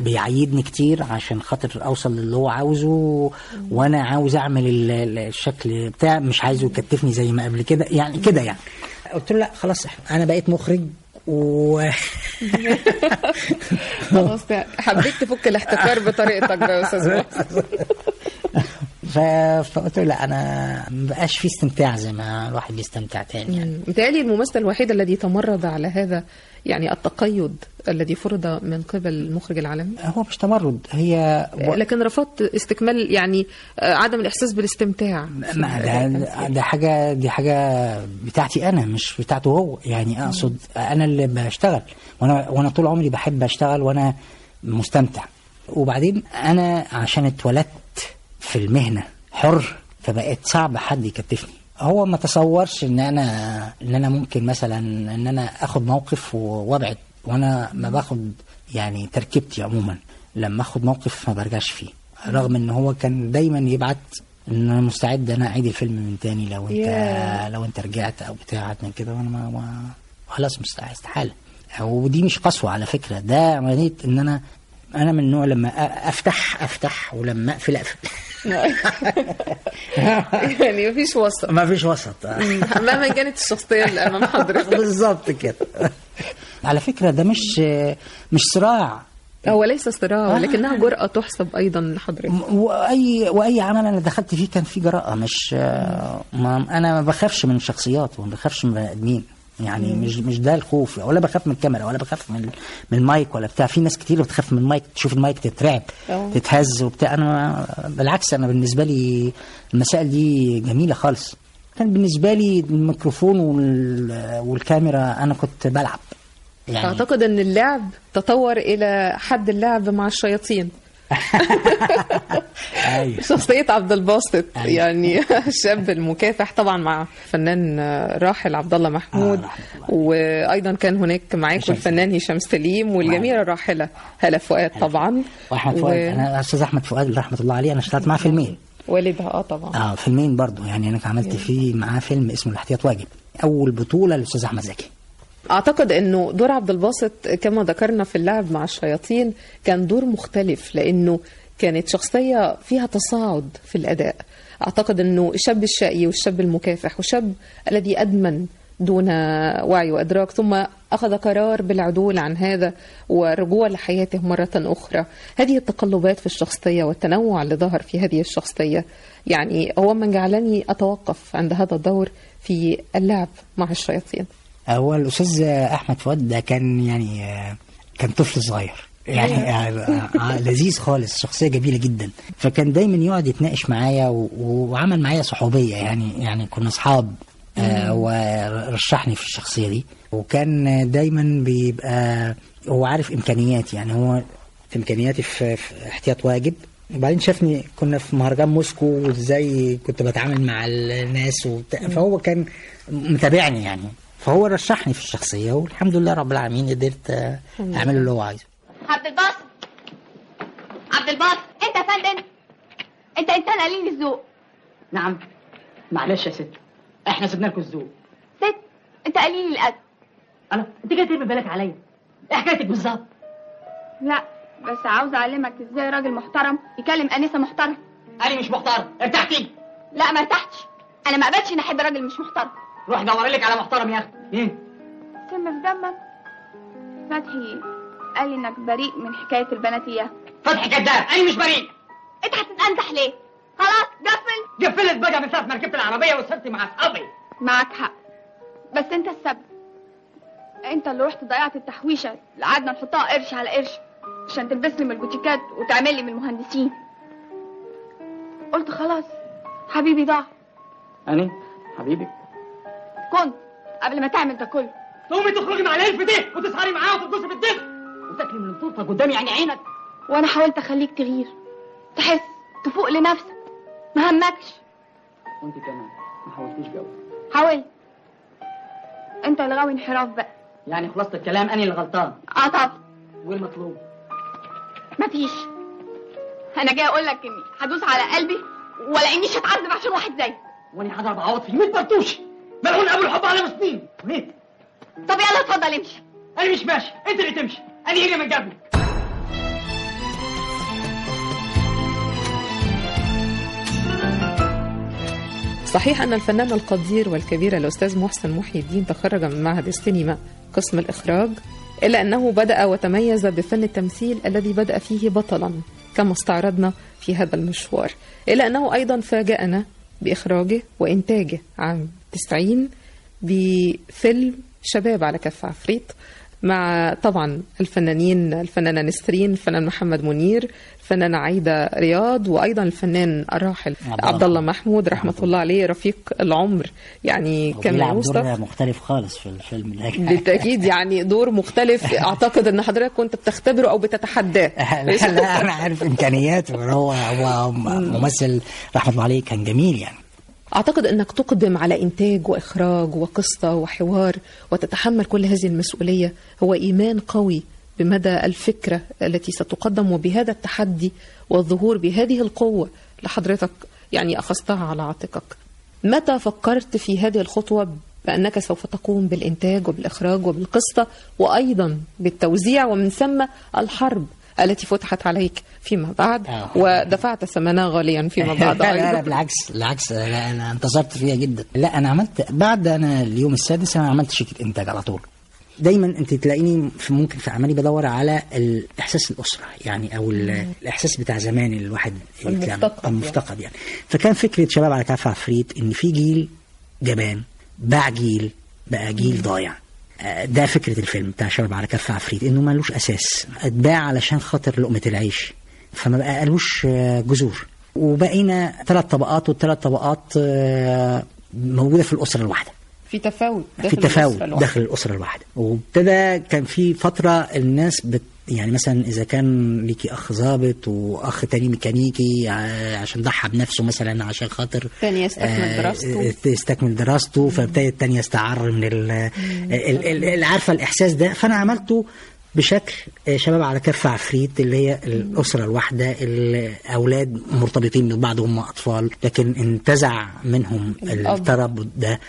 [SPEAKER 4] بيعيدني كتير عشان خاطر أوصل للي هو عاوزه وأنا عاوز أعمل ال- ال- الشكل بتاع مش عايزه يكتفني زي ما قبل كده يعني كده يعني. قلت له لا خلاص أنا بقيت مخرج و
[SPEAKER 3] خلاص حبيت تفك الاحتكار بطريقتك بقى يا أستاذ
[SPEAKER 4] ف... فقلت له لا أنا ما بقاش في استمتاع زي ما الواحد بيستمتع تاني يعني.
[SPEAKER 3] متهيألي الممثل الوحيد الذي تمرد على هذا يعني التقيد الذي فرض من قبل المخرج العالمي
[SPEAKER 4] هو مش تمرد هي
[SPEAKER 3] لكن رفضت استكمال يعني آه، عدم الإحساس بالاستمتاع.
[SPEAKER 4] ما ده, ده حاجة دي حاجة بتاعتي أنا مش بتاعته هو. يعني أقصد أنا اللي بشتغل. وأنا وأنا طول عمري بحب أشتغل وأنا مستمتع. وبعدين أنا عشان اتولدت في المهنة حر فبقيت صعب حد يكتفني. هو ما تصورش إن أنا إن أنا ممكن مثلا إن أنا آخد موقف وابعد وأنا ما باخد يعني تركيبتي عموما. لما آخد موقف ما برجعش فيه. رغم إن هو كان دايما يبعت إن أنا مستعد أنا أعيد الفيلم من تاني لو انت
[SPEAKER 3] ياه.
[SPEAKER 4] لو أنت رجعت أو بتاع من كده وأنا ما, خلاص مستحيل استحالة. ودي مش قسوة على فكرة. ده عمليه إن أنا أنا من النوع لما افتح أفتح ولما اقفل اقفل
[SPEAKER 3] يعني مفيش وسط
[SPEAKER 4] ما فيش وسط
[SPEAKER 3] مهما كانت الشخصية اللي أمام حضرتك
[SPEAKER 4] بالظبط كده على فكرة ده مش مش صراع.
[SPEAKER 3] هو ليس صراع ولكنها جرأة تحسب أيضا لحضرتك
[SPEAKER 4] واي وأي عمل أنا دخلت فيه كان فيه جراءه مش ما أنا ما بخافش من الشخصيات وما بخافش من بني آدمين. يعني مش مش ده الخوف ولا بخاف من الكاميرا ولا بخاف من من المايك ولا بتاع. في ناس كتير بتخاف من المايك تشوف المايك تترعب
[SPEAKER 3] أه.
[SPEAKER 4] تتهز وبتاع. أنا بالعكس أنا بالنسبة لي المسائل دي جميلة خالص. كان بالنسبة لي الميكروفون وال- والكاميرا أنا كنت بلعب. يعني
[SPEAKER 3] أعتقد أن اللعب تطور إلى حد اللعب مع الشياطين.
[SPEAKER 4] أيوه.
[SPEAKER 3] شخصية عبد الباسط يعني الشاب المكافح طبعا مع فنان راحل عبد الله محمود.
[SPEAKER 4] آه، رحمة.
[SPEAKER 3] وأيضا كان هناك معاكم الفنان هشام سليم والجميلة الراحلة هلا فؤاد طبعا.
[SPEAKER 4] وأحمد فؤاد. أنا أستاذ أحمد فؤاد رحمة الله عليه أنا اشتغلت معاه فيلمين.
[SPEAKER 3] والدها آه طبعا.
[SPEAKER 4] آه فيلمين برضو يعني أنا عملت فيه معاه فيلم اسمه الاحتياط واجب. أول بطولة للأستاذ أحمد زكي.
[SPEAKER 3] أعتقد إنه دور عبد الباسط كما ذكرنا في اللعب مع الشياطين كان دور مختلف لأنه كانت شخصية فيها تصاعد في الأداء. أعتقد إنه الشاب الشقي والشاب المكافح والشاب الذي أدمن دون وعي وإدراك ثم أخذ قرار بالعدول عن هذا والرجوع لحياته مرة أخرى. هذه التقلبات في الشخصية والتنوع اللي ظهر في هذه الشخصية يعني هو من جعلني أتوقف عند هذا الدور في اللعب مع الشياطين.
[SPEAKER 4] هو الأستاذ أحمد فؤاد ده كان يعني آه، كان طفل صغير. يعني آه، آه، لذيذ خالص شخصية جميلة جدا. فكان دايما يقعد يتناقش معايا وعمل معايا صحوبية يعني يعني كنا أصحاب آه هو رشحني في الشخصية دي. وكان دايما بيبقى هو عارف امكانياتي يعني هو في إمكانياتي في, في احتياط واجب. وبعدين شافني كنا في مهرجان موسكو وإزاي كنت بتعامل مع الناس وبتاع. فهو كان متابعني يعني. فهو رشحني في الشخصية والحمد لله رب العالمين قدرت آه، أعمل اللي هو عايزه.
[SPEAKER 5] عبد الباسط. عبد الباسط أنت يا فندم. أنت إنسان قليل الذوق.
[SPEAKER 6] نعم. معلش يا ست. إحنا سيبنا لكم الذوق.
[SPEAKER 5] ست أنت قليل الادب
[SPEAKER 6] أنا أنت جاي ترمي بالك عليا. إيه حكايتك بالظبط؟
[SPEAKER 5] لا بس عاوز أعلمك إزاي راجل محترم يكلم أنسة محترم
[SPEAKER 6] أنا مش محترم. ارتحتي.
[SPEAKER 5] لا ما ارتحتش. أنا ما قبلتش ان أحب راجل مش محترم.
[SPEAKER 6] روح دور لك على محترم يا أخي. إيه.
[SPEAKER 5] سم في دمك فتحي قال لي انك بريء من حكاية البناتيه
[SPEAKER 6] فتحي كذاب. أنا مش بريء؟
[SPEAKER 5] انت هتتنزح ليه؟ خلاص قفل.
[SPEAKER 6] قفلت بقى من ساعة ما ركبت العربية وصلت مع أصحابي.
[SPEAKER 5] معك حق. بس أنت السبب. أنت اللي رحت ضيعت التحويشة اللي قعدنا نحطها قرش على قرش عشان تلبس لي من البوتيكات وتعمل لي من المهندسين. قلت خلاص حبيبي ضاع.
[SPEAKER 6] أنا حبيبي؟
[SPEAKER 5] كنت قبل ما تعمل ده كله.
[SPEAKER 6] تقومي تخرجي مع الالف دي وتسهري معاه في الدش وتاكلي من الطرفه قدامي يعني عينك.
[SPEAKER 5] وأنا حاولت أخليك تغير. تحس تفوق لنفسك. ما همكش.
[SPEAKER 6] وأنت كمان. ما حاولتيش جو.
[SPEAKER 5] حاولت. أنت اللي غاوي انحراف بقى.
[SPEAKER 6] يعني خلاصة الكلام أنا اللي غلطان.
[SPEAKER 5] آه طب.
[SPEAKER 6] والمطلوب.
[SPEAKER 5] مفيش. أنا جاي أقول لك إني هدوس على قلبي ولا إني مش هتعذب عشان واحد زيك.
[SPEAKER 6] وأنا هضرب عوض في 100 برتوش. ملعون أبو الحب على مسنين. ليه
[SPEAKER 5] طب يلا اتفضل امشي.
[SPEAKER 6] أنا مش ماشي. أنت اللي تمشي. أنا هنا من قبلك.
[SPEAKER 3] صحيح أن الفنان القدير والكبير الأستاذ محسن محي الدين تخرج من معهد السينما قسم الإخراج إلا أنه بدأ وتميز بفن التمثيل الذي بدأ فيه بطلا كما استعرضنا في هذا المشوار. إلا أنه أيضا فاجأنا بإخراجه وإنتاجه عام. 90 بفيلم شباب على كف عفريت مع طبعا الفنانين الفنانة نسرين الفنان محمد منير الفنانة عايدة رياض وأيضا الفنان الراحل عبد الله محمود. رحمة الله. عليه رفيق العمر. يعني يوصف
[SPEAKER 4] دور مختلف خالص في الفيلم ده.
[SPEAKER 3] بالتأكيد يعني دور مختلف. أعتقد أن حضرتك كنت بتختبره أو بتتحداه.
[SPEAKER 4] لا, لا أنا عارف إمكانياته. هو هو ممثل رحمة الله عليه كان جميل يعني.
[SPEAKER 3] أعتقد أنك تقدم على إنتاج وإخراج وقصة وحوار وتتحمل كل هذه المسؤولية. هو إيمان قوي بمدى الفكرة التي ستقدم وبهذا التحدي والظهور بهذه القوة لحضرتك يعني أخذتها على عاتقك. متى فكرت في هذه الخطوة بأنك سوف تقوم بالإنتاج وبالإخراج وبالقصة وأيضا بالتوزيع ومن ثم الحرب؟ التي فتحت عليك فيما بعد
[SPEAKER 4] آه.
[SPEAKER 3] ودفعت ثمنها غاليا فيما بعد.
[SPEAKER 4] لا, لا, لا بالعكس بالعكس لا أنا انتصرت فيها جدا. لا أنا عملت بعد أنا اليوم السادس أنا عملت شركة إنتاج على طول. دايما أنت تلاقيني في ممكن في اعمالي بدور على الإحساس الأسرة يعني أو ال- الإحساس بتاع زمان اللي الواحد
[SPEAKER 3] المفتقد
[SPEAKER 4] كان- المفتقد يعني. فكان فكرة شباب على كف عفريت إن في جيل جبان باع جيل بقى جيل ضايع. ده فكرة الفيلم بتاع شباب على كف عفريت إنه ملوش أساس. اتباع علشان خاطر لقمة العيش. فما بقى قالوش آه، جذور. وبقينا ثلاث طبقات والثلاث طبقات آه، موجودة في الأسرة الواحدة.
[SPEAKER 3] في تفاوت داخل
[SPEAKER 4] في تفاوت
[SPEAKER 3] الأسرة الواحدة.
[SPEAKER 4] داخل الأسرة الواحدة. وابتدى كان في فترة الناس بت يعني مثلا إذا كان ليكي أخ ضابط وأخ تاني ميكانيكي عشان ضحى بنفسه مثلا عشان خاطر
[SPEAKER 3] تاني يستكمل دراسته.
[SPEAKER 4] يستكمل دراسته فابتدى التاني يستعر من ال- عارفة الإحساس ده فأنا عملته بشكل آه، شباب على كف عفريت اللي هي الأسرة الواحدة الأولاد مرتبطين ببعض وهم أطفال لكن انتزع منهم. الترابط ده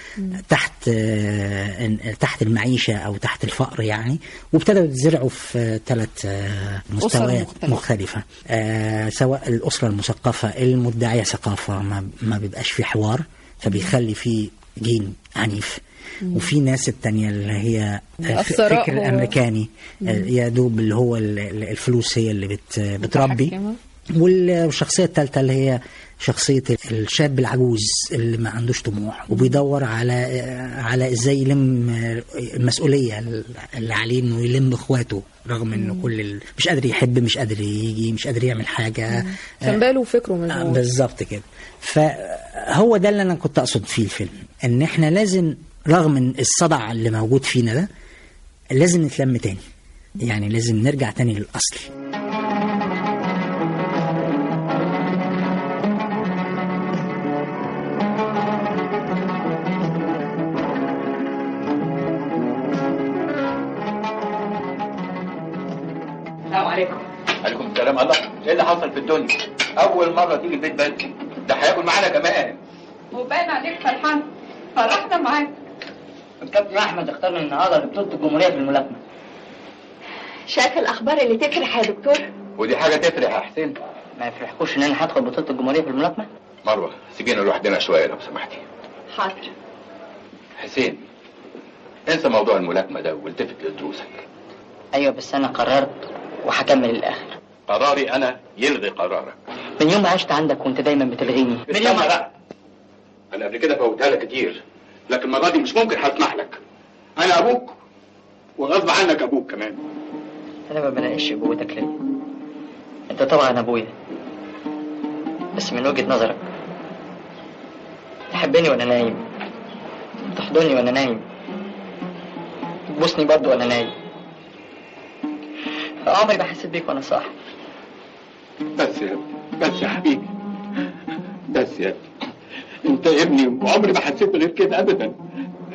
[SPEAKER 4] تحت آه، تحت المعيشة أو تحت الفقر يعني وابتدوا يتزرعوا في ثلاث مستويات
[SPEAKER 3] مختلفة.
[SPEAKER 4] مختلفة آه، سواء الأسرة المثقفة المدعية ثقافة ما, ما بيبقاش في حوار فبيخلي في جيل عنيف. وفي ناس التانية اللي هي
[SPEAKER 3] الثراء
[SPEAKER 4] الفكر الأمريكاني آه، يا دوب اللي هو ال- ال- الفلوس هي اللي بت بتربي.
[SPEAKER 3] متحكمة.
[SPEAKER 4] وال- والشخصية الثالثة اللي هي شخصية الشاب العجوز اللي ما عندوش طموح وبيدور على على إزاي يلم المسؤولية اللي عليه إنه يلم إخواته رغم إنه كل ال... مش قادر يحب مش قادر يجي مش قادر يعمل حاجة.
[SPEAKER 3] كان باله وفكره من
[SPEAKER 4] آه، بالظبط كده. فهو ده اللي أنا كنت أقصد فيه الفيلم إن إحنا لازم رغم الصدع اللي موجود فينا ده لازم نتلم تاني يعني لازم نرجع تاني للأصل.
[SPEAKER 6] السلام عليكم.
[SPEAKER 11] عليكم السلام. الله إيه اللي حصل في الدنيا؟ أول مرة تيجي البيت بدري ده هياكل معانا كمان.
[SPEAKER 5] وباين عليك فرحان فرحنا معاك.
[SPEAKER 6] الكابتن أحمد اختارني النهارده لبطوله الجمهورية في الملاكمة.
[SPEAKER 5] شايف الأخبار اللي تفرح يا دكتور؟
[SPEAKER 11] ودي حاجة تفرح. يا حسين
[SPEAKER 6] ما يفرحكوش إن أنا هدخل بطولة الجمهورية في الملاكمة؟
[SPEAKER 11] مروة سيبينا لوحدنا شوية لو سمحتي.
[SPEAKER 5] حاضر.
[SPEAKER 11] حسين انسى موضوع الملاكمة ده والتفت لدروسك.
[SPEAKER 6] أيوه بس أنا قررت وهكمل للآخر.
[SPEAKER 11] قراري أنا يلغي قرارك.
[SPEAKER 6] من يوم ما عشت عندك وانت دايما بتلغيني. من يوم
[SPEAKER 11] بقى. أنا قبل كده فوتها لك كتير لكن المرة دي مش ممكن هسمح لك. أنا أبوك وغصب عنك أبوك كمان.
[SPEAKER 6] أنا ما بناقش ابوتك ليه؟ أنت طبعا أبويا. بس من وجهة نظرك تحبني وأنا نايم؟ تحضني وأنا نايم؟ تبوسني برضو وأنا نايم؟ عمري ما حسيت بيك وأنا صاحي.
[SPEAKER 11] بس يا بس يا حبيبي. بس يا انت ابني وعمري ما حسيت غير كده ابدا.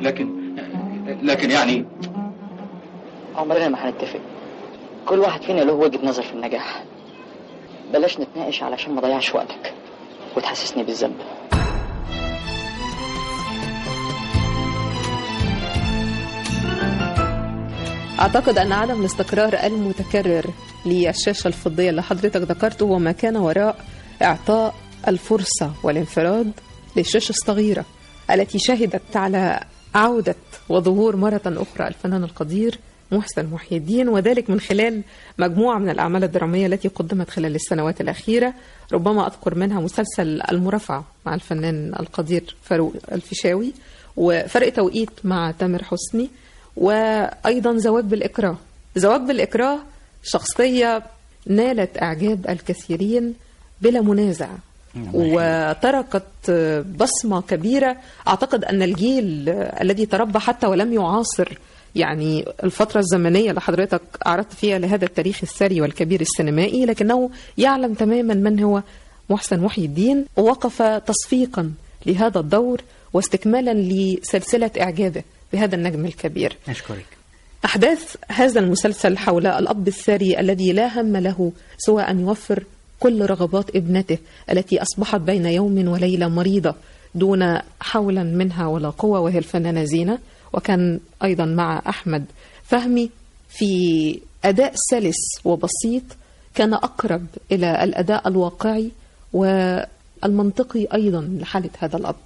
[SPEAKER 11] لكن لكن يعني
[SPEAKER 6] عمرنا ما هنتفق كل واحد فينا له وجهة نظر في النجاح. بلاش نتناقش علشان ما ضيعش وقتك وتحسسني بالذنب.
[SPEAKER 3] أعتقد أن عدم الاستقرار المتكرر للشاشة الفضية اللي حضرتك ذكرته هو ما كان وراء إعطاء الفرصة والانفراد للشاشة الصغيرة التي شهدت على عودة وظهور مرة أخرى الفنان القدير محسن محي الدين وذلك من خلال مجموعة من الأعمال الدرامية التي قدمت خلال السنوات الأخيرة. ربما أذكر منها مسلسل المرافعة مع الفنان القدير فاروق الفيشاوي وفرق توقيت مع تامر حسني. وأيضا زواج بالإكراه. زواج بالإكراه شخصية نالت إعجاب الكثيرين بلا منازع وتركت بصمة كبيرة. أعتقد أن الجيل الذي تربى حتى ولم يعاصر يعني الفترة الزمنية اللي حضرتك أعرضت فيها لهذا التاريخ الثري والكبير السينمائي لكنه يعلم تماما من هو محسن محي الدين. ووقف تصفيقا لهذا الدور واستكمالا لسلسلة إعجابه. بهذا النجم الكبير.
[SPEAKER 4] أشكرك.
[SPEAKER 3] أحداث هذا المسلسل حول الأب الثري الذي لا هم له سوى أن يوفر كل رغبات ابنته التي أصبحت بين يوم وليلة مريضة دون حولا منها ولا قوة وهي الفنانة زينة. وكان أيضا مع أحمد فهمي في أداء سلس وبسيط كان أقرب إلى الأداء الواقعي والمنطقي أيضا لحالة هذا الأب.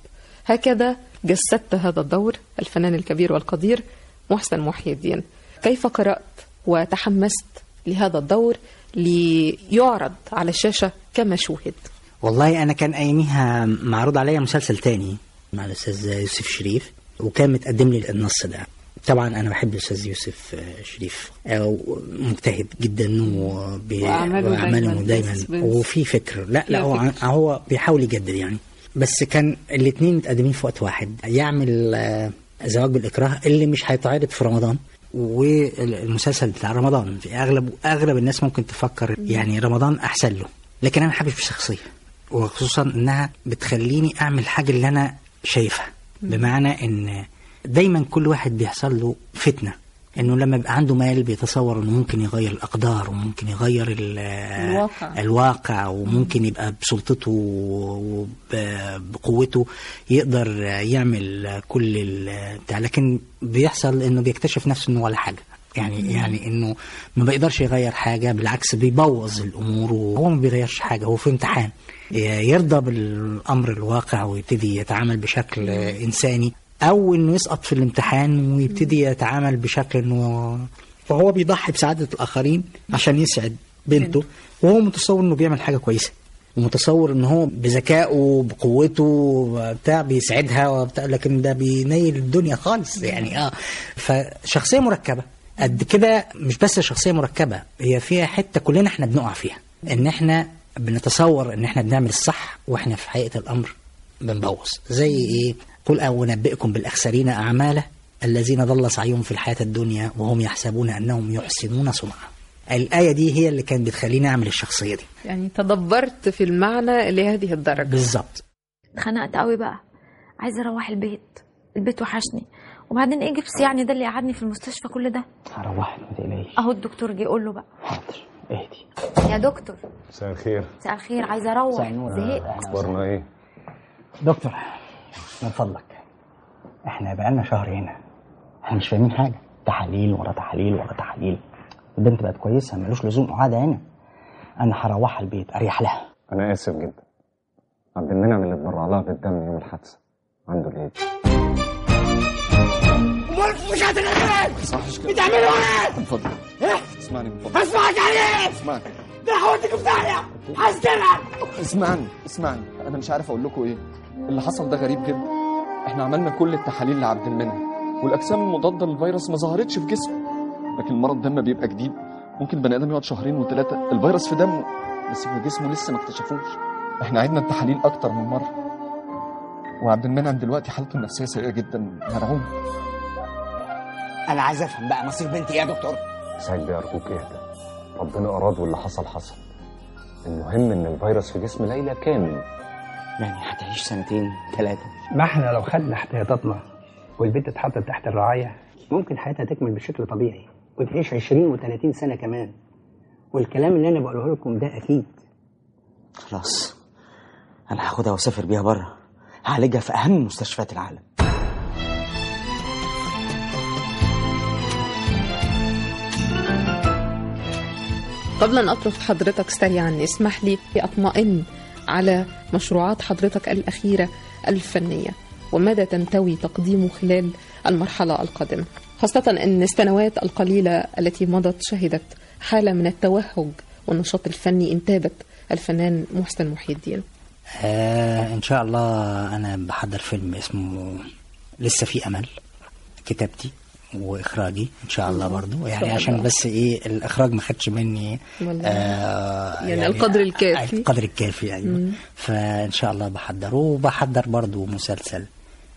[SPEAKER 3] هكذا جسدت هذا الدور الفنان الكبير والقدير محسن محي الدين. كيف قرأت وتحمست لهذا الدور ليعرض على الشاشة كما شوهد؟
[SPEAKER 4] والله أنا كان أياميها معروض عليا مسلسل تاني مع الأستاذ يوسف شريف وكان متقدم لي النص ده. طبعا أنا بحب الأستاذ يوسف شريف آه، مجتهد جدا وبي-
[SPEAKER 3] دايماً
[SPEAKER 4] دايما. وفي فكر. لا لا هو. هو بيحاول يجدد يعني. بس كان الاثنين متقدمين في وقت واحد. يعمل آه، زواج بالإكراه اللي مش هيتعرض في رمضان. والمسلسل بتاع رمضان في أغلب أغلب الناس ممكن تفكر يعني رمضان أحسن له. لكن أنا حابب الشخصيه وخصوصا إنها بتخليني أعمل حاجة اللي أنا شايفها. بمعنى إن دايما كل واحد بيحصل له فتنة. إنه لما يبقى عنده مال بيتصور إنه ممكن يغير الأقدار وممكن يغير ال-
[SPEAKER 3] الواقع.
[SPEAKER 4] الواقع وممكن يبقى بسلطته وبقوته يقدر يعمل كل بتاع لكن بيحصل إنه بيكتشف نفسه إنه ولا حاجة. يعني يعني إنه ما بيقدرش يغير حاجة بالعكس بيبوظ الأمور وهو ما بيغيرش حاجة هو في امتحان. يرضى بالأمر الواقع ويبتدي يتعامل بشكل إنساني. أو انه يسقط في الامتحان ويبتدي يتعامل بشكل إنه فهو بيضحي بسعادة الآخرين عشان يسعد بنته. وهو متصور إنه بيعمل حاجة كويسة. ومتصور إن هو بذكائه بقوته بتاع بيسعدها وبتاع لكن ده بينيل الدنيا خالص يعني. آه. فشخصية مركبة. قد كده مش بس شخصية مركبة هي فيها حتة كلنا إحنا بنقع فيها. إن إحنا بنتصور إن إحنا بنعمل الصح وإحنا في حقيقة الأمر بنبوظ. زي إيه؟ قل أنبئكم بالأخسرين أعمالا الذين ضل سعيهم في الحياة الدنيا وهم يحسبون أنهم يحسنون صنعا. الآية دي هي اللي كانت بتخليني أعمل الشخصية دي.
[SPEAKER 3] يعني تدبرت في المعنى لهذه الدرجة.
[SPEAKER 4] بالظبط.
[SPEAKER 12] اتخنقت قوي بقى. عايزة أروح البيت. البيت وحشني. وبعدين إيه جبس يعني ده اللي قعدني في المستشفى كل ده.
[SPEAKER 4] هروحك ما تقلقيش.
[SPEAKER 12] أهو الدكتور جه يقول له بقى.
[SPEAKER 4] حاضر. اهدي.
[SPEAKER 12] يا دكتور.
[SPEAKER 13] مساء الخير.
[SPEAKER 12] مساء الخير. عايزة أروح.
[SPEAKER 4] مساء النور.
[SPEAKER 12] زهقت.
[SPEAKER 13] أخبارنا إيه؟
[SPEAKER 4] دكتور. من فضلك. إحنا بقالنا شهر هنا. إحنا مش فاهمين حاجة. تحاليل ورا تحاليل ورا تحاليل. البنت بقت كويسة ملوش لزوم قعدة هنا. أنا هروحها البيت أريح لها.
[SPEAKER 13] أنا آسف جدا. عبد المنعم اللي اتبرع لها بالدم يوم الحادثة. عنده الايدز
[SPEAKER 7] مش هتنقل بتعملوا إيه؟
[SPEAKER 14] من فضلك
[SPEAKER 7] إيه؟
[SPEAKER 14] اسمعني من فضلك
[SPEAKER 7] اسمعك عليه
[SPEAKER 14] اسمعني
[SPEAKER 7] في داهية هسجنك
[SPEAKER 14] اسمعني اسمعني. أنا مش عارف أقول لكم إيه. اللي حصل ده غريب جدا. إحنا عملنا كل التحاليل لعبد المنعم. والأجسام المضادة للفيروس ما ظهرتش في جسمه. لكن المرض ده لما بيبقى جديد. ممكن البني آدم يقعد شهرين وثلاثه الفيروس في دمه. بس في جسمه لسه ما اكتشفوش. إحنا عدنا التحاليل أكتر من مرة. وعبد المنعم دلوقتي حالته النفسية سيئة جدا. مرعوب.
[SPEAKER 4] أنا عايز أفهم بقى مصير بنتي إيه يا دكتور؟
[SPEAKER 13] سعيد أرجوك اهدى ربنا أراد واللي حصل حصل. المهم إن الفيروس في جسم ليلى كامل
[SPEAKER 4] يعني هتعيش سنتين ثلاثة
[SPEAKER 15] ما إحنا لو خدنا احتياطاتنا والبنت اتحطت تحت الرعاية ممكن حياتها تكمل بشكل طبيعي وتعيش 20 و30 سنة كمان. والكلام اللي أنا بقوله لكم ده أكيد.
[SPEAKER 4] خلاص. أنا هاخدها وأسافر بيها بره. هعالجها في أهم مستشفيات العالم.
[SPEAKER 3] قبل أن أطرق حضرتك سريعا اسمح لي أطمئن على مشروعات حضرتك الأخيرة الفنية. وماذا تنتوي تقديمه خلال المرحلة القادمة؟ خاصة أن السنوات القليلة التي مضت شهدت حالة من التوهج والنشاط الفني انتابت الفنان محسن محي الدين.
[SPEAKER 4] آه إن شاء الله أنا بحضر فيلم اسمه لسه في أمل كتابتي. وإخراجي إن شاء الله برضو. يعني
[SPEAKER 3] شاء
[SPEAKER 4] عشان
[SPEAKER 3] الله.
[SPEAKER 4] بس إيه الإخراج ما خدش مني
[SPEAKER 3] والله.
[SPEAKER 4] آه
[SPEAKER 3] يعني القدر الكافي.
[SPEAKER 4] القدر الكافي أيوه.
[SPEAKER 3] مم.
[SPEAKER 4] فإن شاء الله بحضره وبحضر برضو مسلسل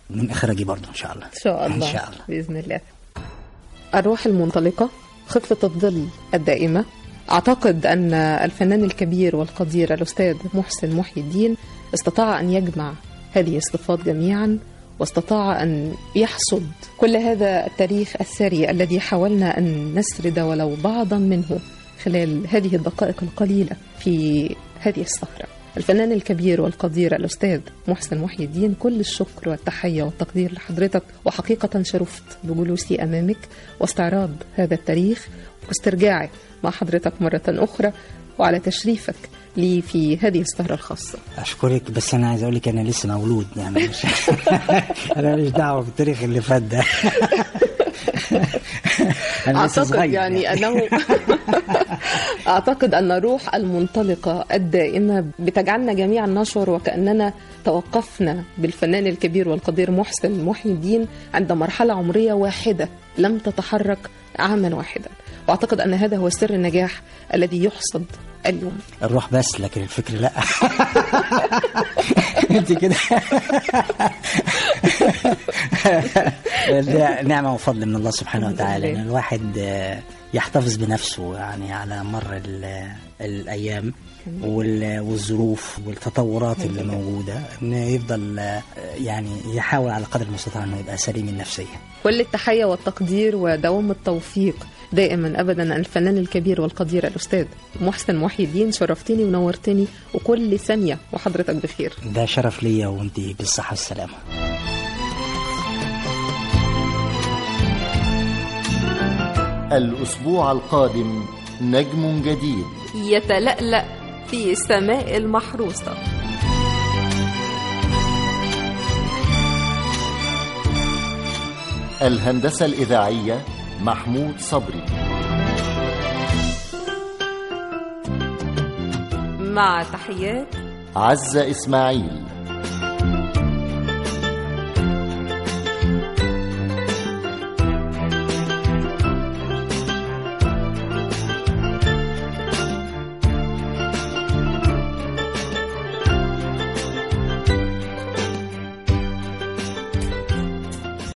[SPEAKER 4] من إخراجي برضو إن شاء الله.
[SPEAKER 3] إن شاء الله.
[SPEAKER 4] ان شاء الله.
[SPEAKER 3] بإذن الله. الروح المنطلقة خفة الظل الدائمة. أعتقد أن الفنان الكبير والقدير الأستاذ محسن محي الدين استطاع أن يجمع هذه الصفات جميعا. واستطاع أن يحصد كل هذا التاريخ الثري الذي حاولنا أن نسرد ولو بعضا منه خلال هذه الدقائق القليلة في هذه السهرة. الفنان الكبير والقدير الأستاذ محسن محي الدين كل الشكر والتحية والتقدير لحضرتك. وحقيقة شرفت بجلوسي أمامك واستعراض هذا التاريخ واسترجاعه مع حضرتك مرة أخرى. وعلى تشريفك لي في هذه السهرة الخاصة.
[SPEAKER 4] أشكرك بس أنا عايز أقول لك أنا لسه مولود يعني مش أنا مش دعوة بالتاريخ اللي فات ده. لسه
[SPEAKER 3] أعتقد يعني أنه أعتقد أن الروح المنطلقة الدائمة بتجعلنا جميعا نشعر وكأننا توقفنا بالفنان الكبير والقدير محسن محي الدين عند مرحلة عمرية واحدة لم تتحرك عاما واحدا. وأعتقد أن هذا هو سر النجاح الذي يحصد اليوم.
[SPEAKER 4] الروح بس لكن الفكر لا. أنت كده. ده نعمة وفضل من الله سبحانه وتعالى. إن الواحد يحتفظ بنفسه يعني على مر ال- الأيام وال- والظروف والتطورات اللي موجودة. انه يفضل يعني يحاول على قدر المستطاع إنه يبقى سليم النفسية.
[SPEAKER 3] كل التحية والتقدير ودوام التوفيق. دائما ابدا الفنان الكبير والقدير الأستاذ محسن محي الدين شرفتني ونورتني وكل ثانية وحضرتك بخير.
[SPEAKER 4] ده شرف ليا وأنت بالصحة والسلامة.
[SPEAKER 1] الأسبوع القادم نجم جديد.
[SPEAKER 16] يتلألأ في السماء المحروسة.
[SPEAKER 1] الهندسة الإذاعية محمود صبري.
[SPEAKER 16] مع تحيات
[SPEAKER 1] عزة إسماعيل.